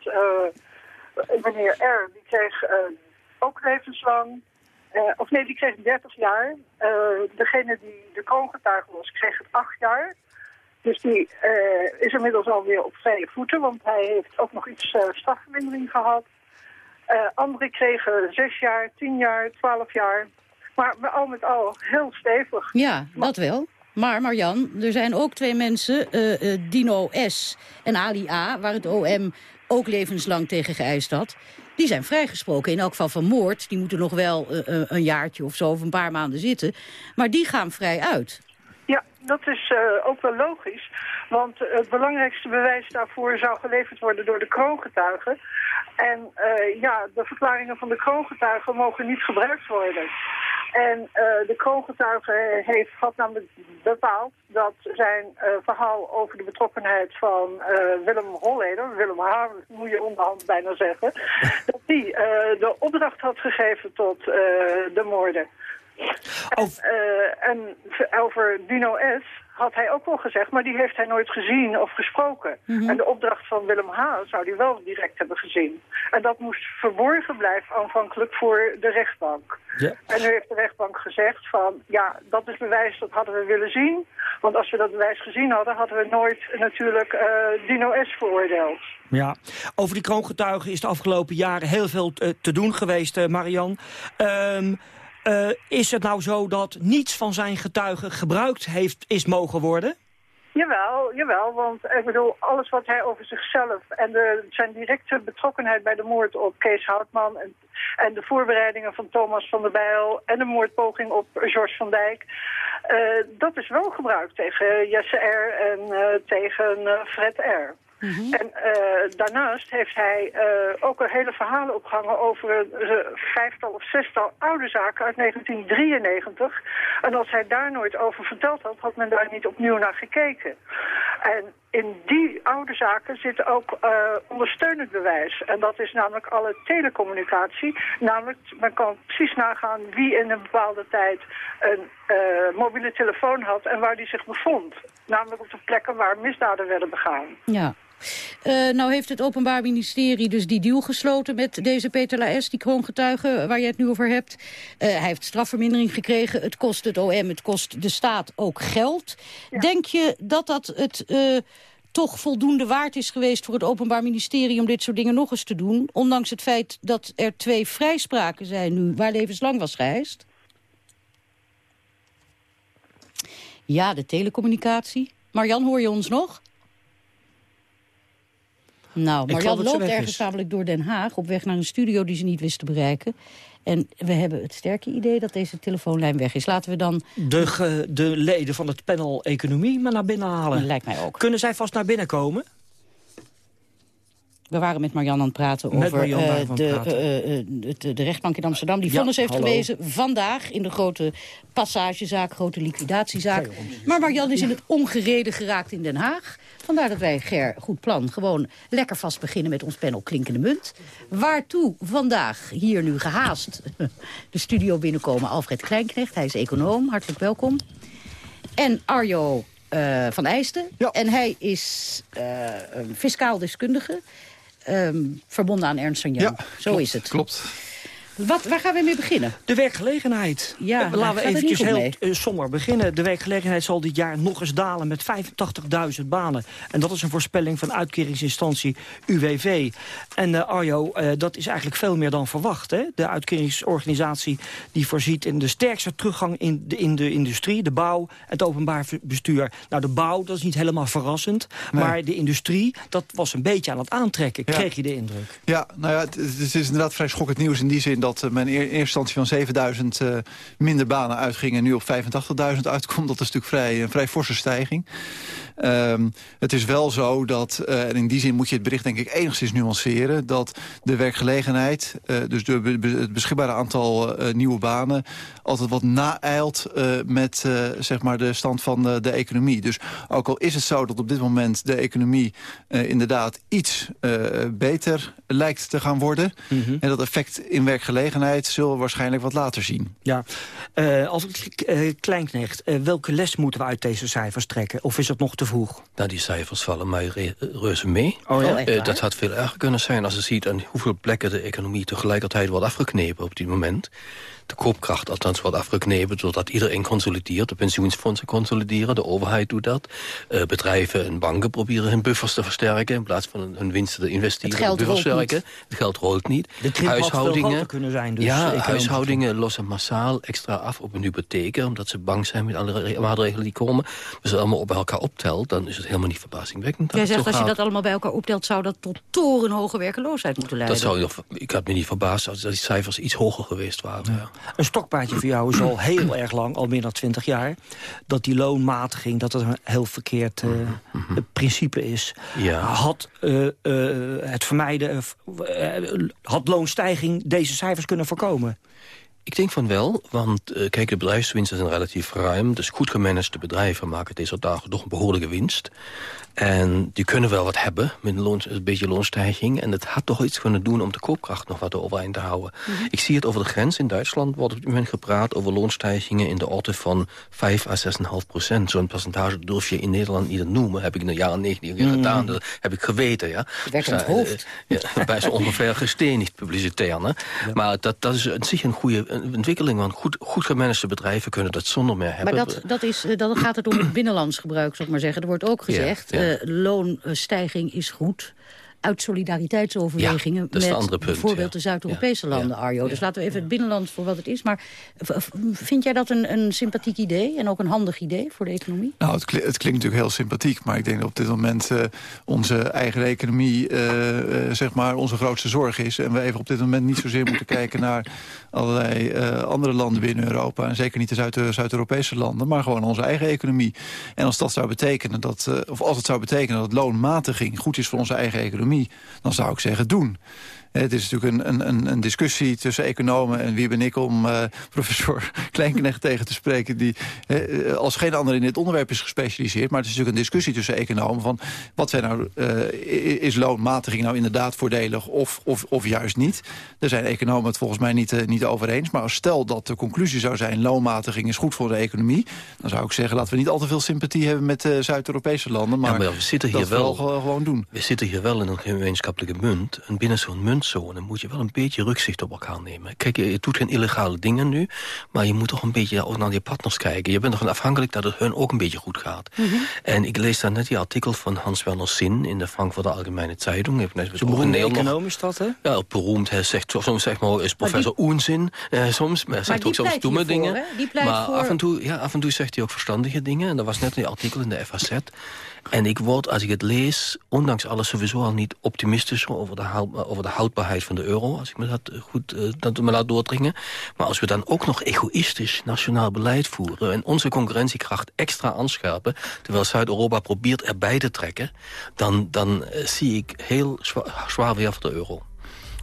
Speaker 32: meneer R, die kreeg ook levenslang. of nee, die kreeg 30 jaar. degene die de kroongetuige was, kreeg het 8 jaar. Dus die uh, is inmiddels alweer op vrije voeten, want hij heeft ook nog iets uh, strafvermindering gehad. Uh, anderen kregen zes jaar, tien jaar, twaalf jaar. Maar al met al heel stevig.
Speaker 21: Ja, dat wel. Maar Marjan, er zijn ook twee mensen, Dino S. en Ali A... waar het OM ook levenslang tegen geëist had. Die zijn vrijgesproken, in elk geval van moord. Die moeten nog wel een jaartje of zo of een paar maanden zitten. Maar die gaan vrij uit.
Speaker 32: Dat is uh, ook wel logisch. Want het belangrijkste bewijs daarvoor zou geleverd worden door de kroongetuigen. En uh, ja, de verklaringen van de kroongetuigen mogen niet gebruikt worden. En uh, de kroongetuige heeft, had namelijk bepaald dat zijn verhaal over de betrokkenheid van Willem Holleder, Willem Haar, moet je onderhand bijna zeggen, *laughs* dat die de opdracht had gegeven tot de moorden. En, en over Dino S. had hij ook wel gezegd, maar die heeft hij nooit gezien of gesproken.
Speaker 21: Mhm.
Speaker 32: En de opdracht van Willem H. zou hij wel direct hebben gezien. En dat moest verborgen blijven aanvankelijk voor de rechtbank. En nu heeft de rechtbank gezegd van, ja, dat is bewijs, dat hadden we willen zien. Want als we dat bewijs gezien hadden, hadden we nooit natuurlijk eh, Dino S. veroordeeld.
Speaker 20: Ja, over die kroongetuigen is de afgelopen jaren heel veel eh, te doen geweest, eh, Marian. Ehm, eh, is het nou zo dat niets van zijn getuigen gebruikt heeft, is mogen worden?
Speaker 32: Jawel, jawel, want ik bedoel, alles wat hij over zichzelf en de, zijn directe betrokkenheid bij de moord op Kees Houtman en, de voorbereidingen van Thomas van der Bijl en de moordpoging op George van Dijk, eh, dat is wel gebruikt tegen Jesse R. en eh, tegen Fred R. En eh, daarnaast heeft hij eh, ook een hele verhalen opgehangen over een eh, vijftal of zestal oude zaken uit 1993. En als hij daar nooit over verteld had, had men daar niet opnieuw naar gekeken. En in die oude zaken zit ook ondersteunend bewijs. En dat is namelijk alle telecommunicatie. Namelijk, men kan precies nagaan wie in een bepaalde tijd een mobiele telefoon had en waar die zich bevond. Namelijk op de plekken waar misdaden werden begaan.
Speaker 21: Ja. Eh, nou heeft het Openbaar Ministerie dus die deal gesloten met deze Peter Laes, die kroongetuige waar je het nu over hebt. Eh, hij heeft strafvermindering gekregen. Het kost het OM, het kost de staat ook geld. Denk je dat dat het eh, toch voldoende waard is geweest voor het Openbaar Ministerie om dit soort dingen nog eens te doen? Ondanks het feit dat er twee vrijspraken zijn nu waar levenslang was geëist? Ja, de telecommunicatie. Marjan, hoor je ons nog? Nou, Marjan loopt ergens namelijk door Den Haag... op weg naar een studio die ze niet wist te bereiken. En we hebben het sterke idee dat deze telefoonlijn weg is. Laten we dan...
Speaker 20: De, de leden van het panel Economie maar naar binnen halen.
Speaker 21: Lijkt mij ook.
Speaker 20: Kunnen zij vast naar binnen komen?
Speaker 21: We waren met Marjan aan het praten
Speaker 20: Met
Speaker 21: over eh, de,
Speaker 20: praten.
Speaker 21: eh, eh, het- de rechtbank in Amsterdam. Die
Speaker 20: Ja,
Speaker 21: vonnis heeft
Speaker 20: hallo.
Speaker 21: gewezen vandaag in de grote passagezaak, grote liquidatiezaak. Maar Marjan is in het ongereden geraakt in Den Haag. Vandaar dat wij, Ger, goed plan, gewoon lekker vast beginnen met ons panel Klinkende Munt. Waartoe vandaag hier nu gehaast *laughs* de studio binnenkomen Alfred Kleinknecht. Hij is econoom, hartelijk welkom. En Arjo eh, van Eijsten. En hij is eh, een fiscaal deskundige. Ehm, verbonden aan Ernst Young.
Speaker 33: Ja,
Speaker 21: Zo
Speaker 33: klopt,
Speaker 21: is het.
Speaker 33: Klopt.
Speaker 21: Wat, waar gaan we mee beginnen?
Speaker 20: De werkgelegenheid.
Speaker 21: Ja,
Speaker 20: Laten we eventjes heel eh, somber beginnen. De werkgelegenheid zal dit jaar nog eens dalen met 85.000 banen. En dat is een voorspelling van uitkeringsinstantie UWV. En eh, Arjo, eh, dat is eigenlijk veel meer dan verwacht. Hè? De uitkeringsorganisatie die voorziet in de sterkste teruggang in de, in de industrie, de bouw, het openbaar bestuur. Nou, de bouw, dat is niet helemaal verrassend. Maar de industrie, dat was een beetje aan het aantrekken,
Speaker 33: Ja.
Speaker 20: kreeg je de indruk.
Speaker 33: Ja, nou ja, het, het is inderdaad vrij schokkend nieuws in die zin dat eh, men in eerste instantie van 7000 eh, minder banen uitging en nu op 85.000 uitkomt. Dat is natuurlijk vrij, een vrij forse stijging. Ehm, het is wel zo dat, eh, en in die zin moet je het bericht denk ik enigszins nuanceren... dat de werkgelegenheid, dus de, be- het beschikbare aantal nieuwe banen... altijd wat naeilt met zeg maar de stand van de economie. Dus ook al is het zo dat op dit moment de economie inderdaad iets beter lijkt te gaan worden... en dat effect in werkgelegenheid zullen we waarschijnlijk wat later zien.
Speaker 20: Ja, Eh als uh, Kleinknecht, eh, welke les moeten we uit deze cijfers trekken? Of is het nog te vroeg?
Speaker 34: Nou, die cijfers vallen mij re- reuze mee.
Speaker 20: Oh ja? Oh, echt
Speaker 34: dat had veel erger kunnen zijn als je ziet... aan hoeveel plekken de economie tegelijkertijd wordt afgeknepen op dit moment. De koopkracht althans wordt afgeknepen... doordat iedereen consolideert. De pensioensfondsen consolideren, de overheid doet dat. Eh, bedrijven en banken proberen hun buffers te versterken... in plaats van hun winsten te investeren
Speaker 21: Het geld
Speaker 34: in buffers. Het geld rolt niet.
Speaker 20: De krimp had veel groter kunnen zijn. Dus
Speaker 34: ja, huishoudingen lossen massaal extra af op hun hypotheken... omdat ze bang zijn met alle re- maatregelen die komen. Als je het allemaal op elkaar optelt, dan is het helemaal niet verbazingwekkend.
Speaker 21: Jij zegt als je dat allemaal bij elkaar optelt... zou dat tot torenhoge werkeloosheid moeten leiden.
Speaker 34: Dat zou, ik had me niet verbaasd als die cijfers iets hoger geweest waren. Ja.
Speaker 20: Een stokpaardje voor jou is al heel erg lang, al meer dan twintig jaar... dat die loonmatiging, dat dat een heel verkeerd eh, principe is.
Speaker 34: Ja.
Speaker 20: Had eh, eh, het vermijden, had loonstijging deze cijfers kunnen voorkomen?
Speaker 34: Ik denk van wel, want uh, kijk, de bedrijfswinsten zijn relatief ruim. Dus goed gemanagede bedrijven maken deze dagen toch een behoorlijke winst. En die kunnen wel wat hebben met een, een beetje loonstijging. En het had toch iets kunnen doen om de koopkracht nog wat overeind te houden. Mhm. Ik zie het over de grens in Duitsland. Wordt op dit moment gepraat over loonstijgingen in de orde van 5 à 6,5 procent. Zo'n percentage durf je in Nederland niet te noemen. Heb ik in de jaren 90 mm. gedaan. Dat heb ik geweten, ja.
Speaker 21: Werd het hoofd.
Speaker 34: Ja, bij zo ongeveer gestenigd publicitair. Hè? Maar dat, dat is in zich een goede ontwikkeling. Want goed, goed gemanagde bedrijven kunnen dat zonder meer hebben.
Speaker 21: Maar dat, dat is, eh, dan gaat het om het binnenlands gebruik, zou ik maar zeggen. Er wordt ook gezegd... Ja, uh, loonstijging is goed uit solidariteitsoverwegingen...
Speaker 34: met
Speaker 21: punt, bijvoorbeeld de Zuid-Europese landen, Arjo. Dus laten we even het binnenland voor wat het is. Maar vind jij dat een, een sympathiek idee en ook een handig idee voor de economie?
Speaker 33: Nou, het, het klinkt natuurlijk heel sympathiek... maar ik denk dat op dit moment uh, onze eigen economie uh, uh, zeg maar onze grootste zorg is. En we even op dit moment niet zozeer moeten kijken naar allerlei andere landen binnen Europa. En zeker niet de Zuid-Europese landen, maar gewoon onze eigen economie. En als dat zou betekenen dat, of als het zou betekenen dat loonmatiging goed is voor onze eigen economie dan zou ik zeggen doen. Het is natuurlijk een, een, een discussie tussen economen... en wie ben ik om uh, *laughs* professor Kleinknecht tegen te spreken... die uh, als geen ander in dit onderwerp is gespecialiseerd. Maar het is natuurlijk een discussie tussen economen... van wat zijn nou, uh, is loonmatiging nou inderdaad voordelig of, of, of juist niet? Er zijn economen het volgens mij niet, niet over eens. Maar als stel dat de conclusie zou zijn... loonmatiging is goed voor de economie... dan zou ik zeggen, laten we niet al te veel sympathie hebben... met Zuid-Europese landen, maar,
Speaker 34: ja, maar we zitten hier
Speaker 33: wel, gewoon doen.
Speaker 34: We zitten hier wel in een gemeenschappelijke munt. En binnen zo'n munt muntzone moet je wel een beetje rugzicht op elkaar nemen. Kijk, je, doet geen illegale dingen nu, maar je moet toch een beetje ook naar je partners kijken. Je bent toch afhankelijk dat het hun ook een beetje goed gaat. Mhm. En ik lees daar net die artikel van Hans-Werner Zinn in de Frankfurter Algemeine Zeitung. Heeft net
Speaker 20: Zo beroemd econoom is dat, hè?
Speaker 34: Ja, beroemd. Hij zegt soms zeg maar, is professor die... Oenzin. Eh, soms, maar hij zegt ook soms domme dingen. maar af en, toe, ja, af en toe zegt hij ook verstandige dingen. En dat was net een artikel in de FAZ. En ik word, als ik het lees, ondanks alles sowieso al niet optimistisch over de, over de houdbaarheid van de euro. Als ik me dat eh, goed uh, dat me laat doordringen. Maar als we dan ook nog egoïstisch nationaal beleid voeren... en onze concurrentiekracht extra aanscherpen... terwijl Zuid-Europa probeert erbij te trekken... dan, dan zie ik heel zwaar, zwaar weer voor de euro.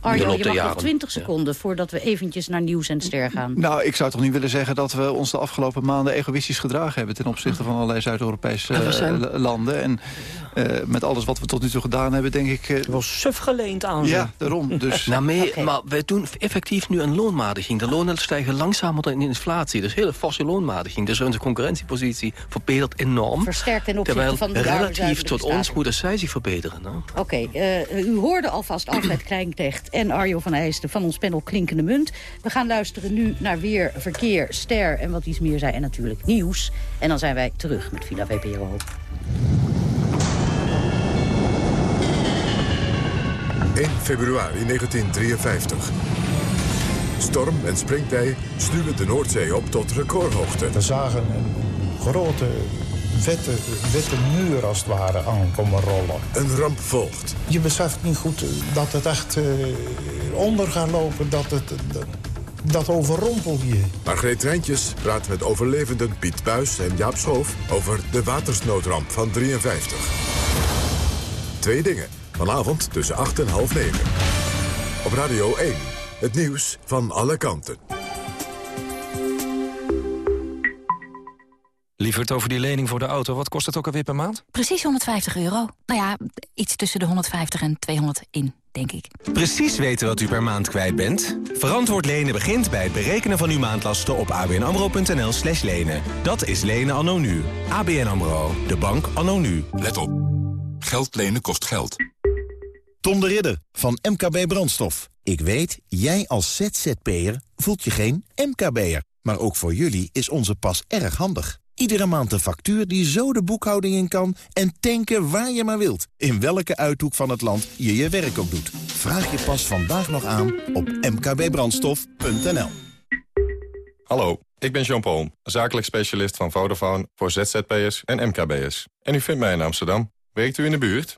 Speaker 21: Arjo, je mag nog 20 seconden voordat we eventjes naar nieuws en ster gaan.
Speaker 33: Nou, ik zou toch niet willen zeggen dat we ons de afgelopen maanden egoïstisch gedragen hebben... ten opzichte van allerlei Zuid-Europese uh, landen. En uh, met alles wat we tot nu toe gedaan hebben, denk ik... Uh,
Speaker 20: was suf geleend aan
Speaker 33: Ja, daarom. Dus. *laughs*
Speaker 34: nou, mee, okay. Maar we doen effectief nu een loonmatiging. De lonen stijgen langzamer dan in inflatie. Dus hele forse loonmatiging. Dus onze concurrentiepositie verbetert enorm.
Speaker 21: Versterkt ten opzichte
Speaker 34: Terwijl
Speaker 21: van de
Speaker 34: relatief tot ons moeten zij zich verbeteren. Nou.
Speaker 21: Oké, okay, uh, u hoorde alvast Alfred Kleinknecht en Arjo van Eijsten van ons panel Klinkende Munt. We gaan luisteren nu naar weer verkeer, ster en wat iets meer zei. En natuurlijk nieuws. En dan zijn wij terug met Villa VPRO.
Speaker 1: 1 februari 1953. Storm en springtij stuwen de Noordzee op tot recordhoogte.
Speaker 35: We zagen een grote vette, vette muur als het ware aan komen rollen.
Speaker 1: Een ramp volgt.
Speaker 35: Je beseft niet goed dat het echt uh, onder gaat lopen, dat het... Dat, dat overrompel je.
Speaker 1: Margreet Rijntjes praat met overlevenden Piet Buis en Jaap Schoof... over de watersnoodramp van 53. Twee dingen. Vanavond tussen 8 en half 9. Op Radio 1. Het nieuws van alle kanten.
Speaker 36: Lieverd over die lening voor de auto. Wat kost het ook alweer per maand?
Speaker 37: Precies 150 euro. Nou ja, iets tussen de 150 en 200 in, denk ik.
Speaker 36: Precies weten wat u per maand kwijt bent? Verantwoord lenen begint bij het berekenen van uw maandlasten op abnamro.nl slash lenen. Dat is lenen anno nu. ABN AMRO. De bank anno nu.
Speaker 1: Let op. Geld lenen kost geld.
Speaker 38: Tom de Ridder van MKB Brandstof. Ik weet, jij als ZZP'er voelt je geen MKB'er. Maar ook voor jullie is onze pas erg handig. Iedere maand een factuur die zo de boekhouding in kan... en tanken waar je maar wilt. In welke uithoek van het land je je werk ook doet. Vraag je pas vandaag nog aan op mkbbrandstof.nl.
Speaker 39: Hallo, ik ben Jean-Paul, zakelijk specialist van Vodafone... voor ZZP'ers en MKB'ers. En u vindt mij in Amsterdam. Werkt u in de buurt?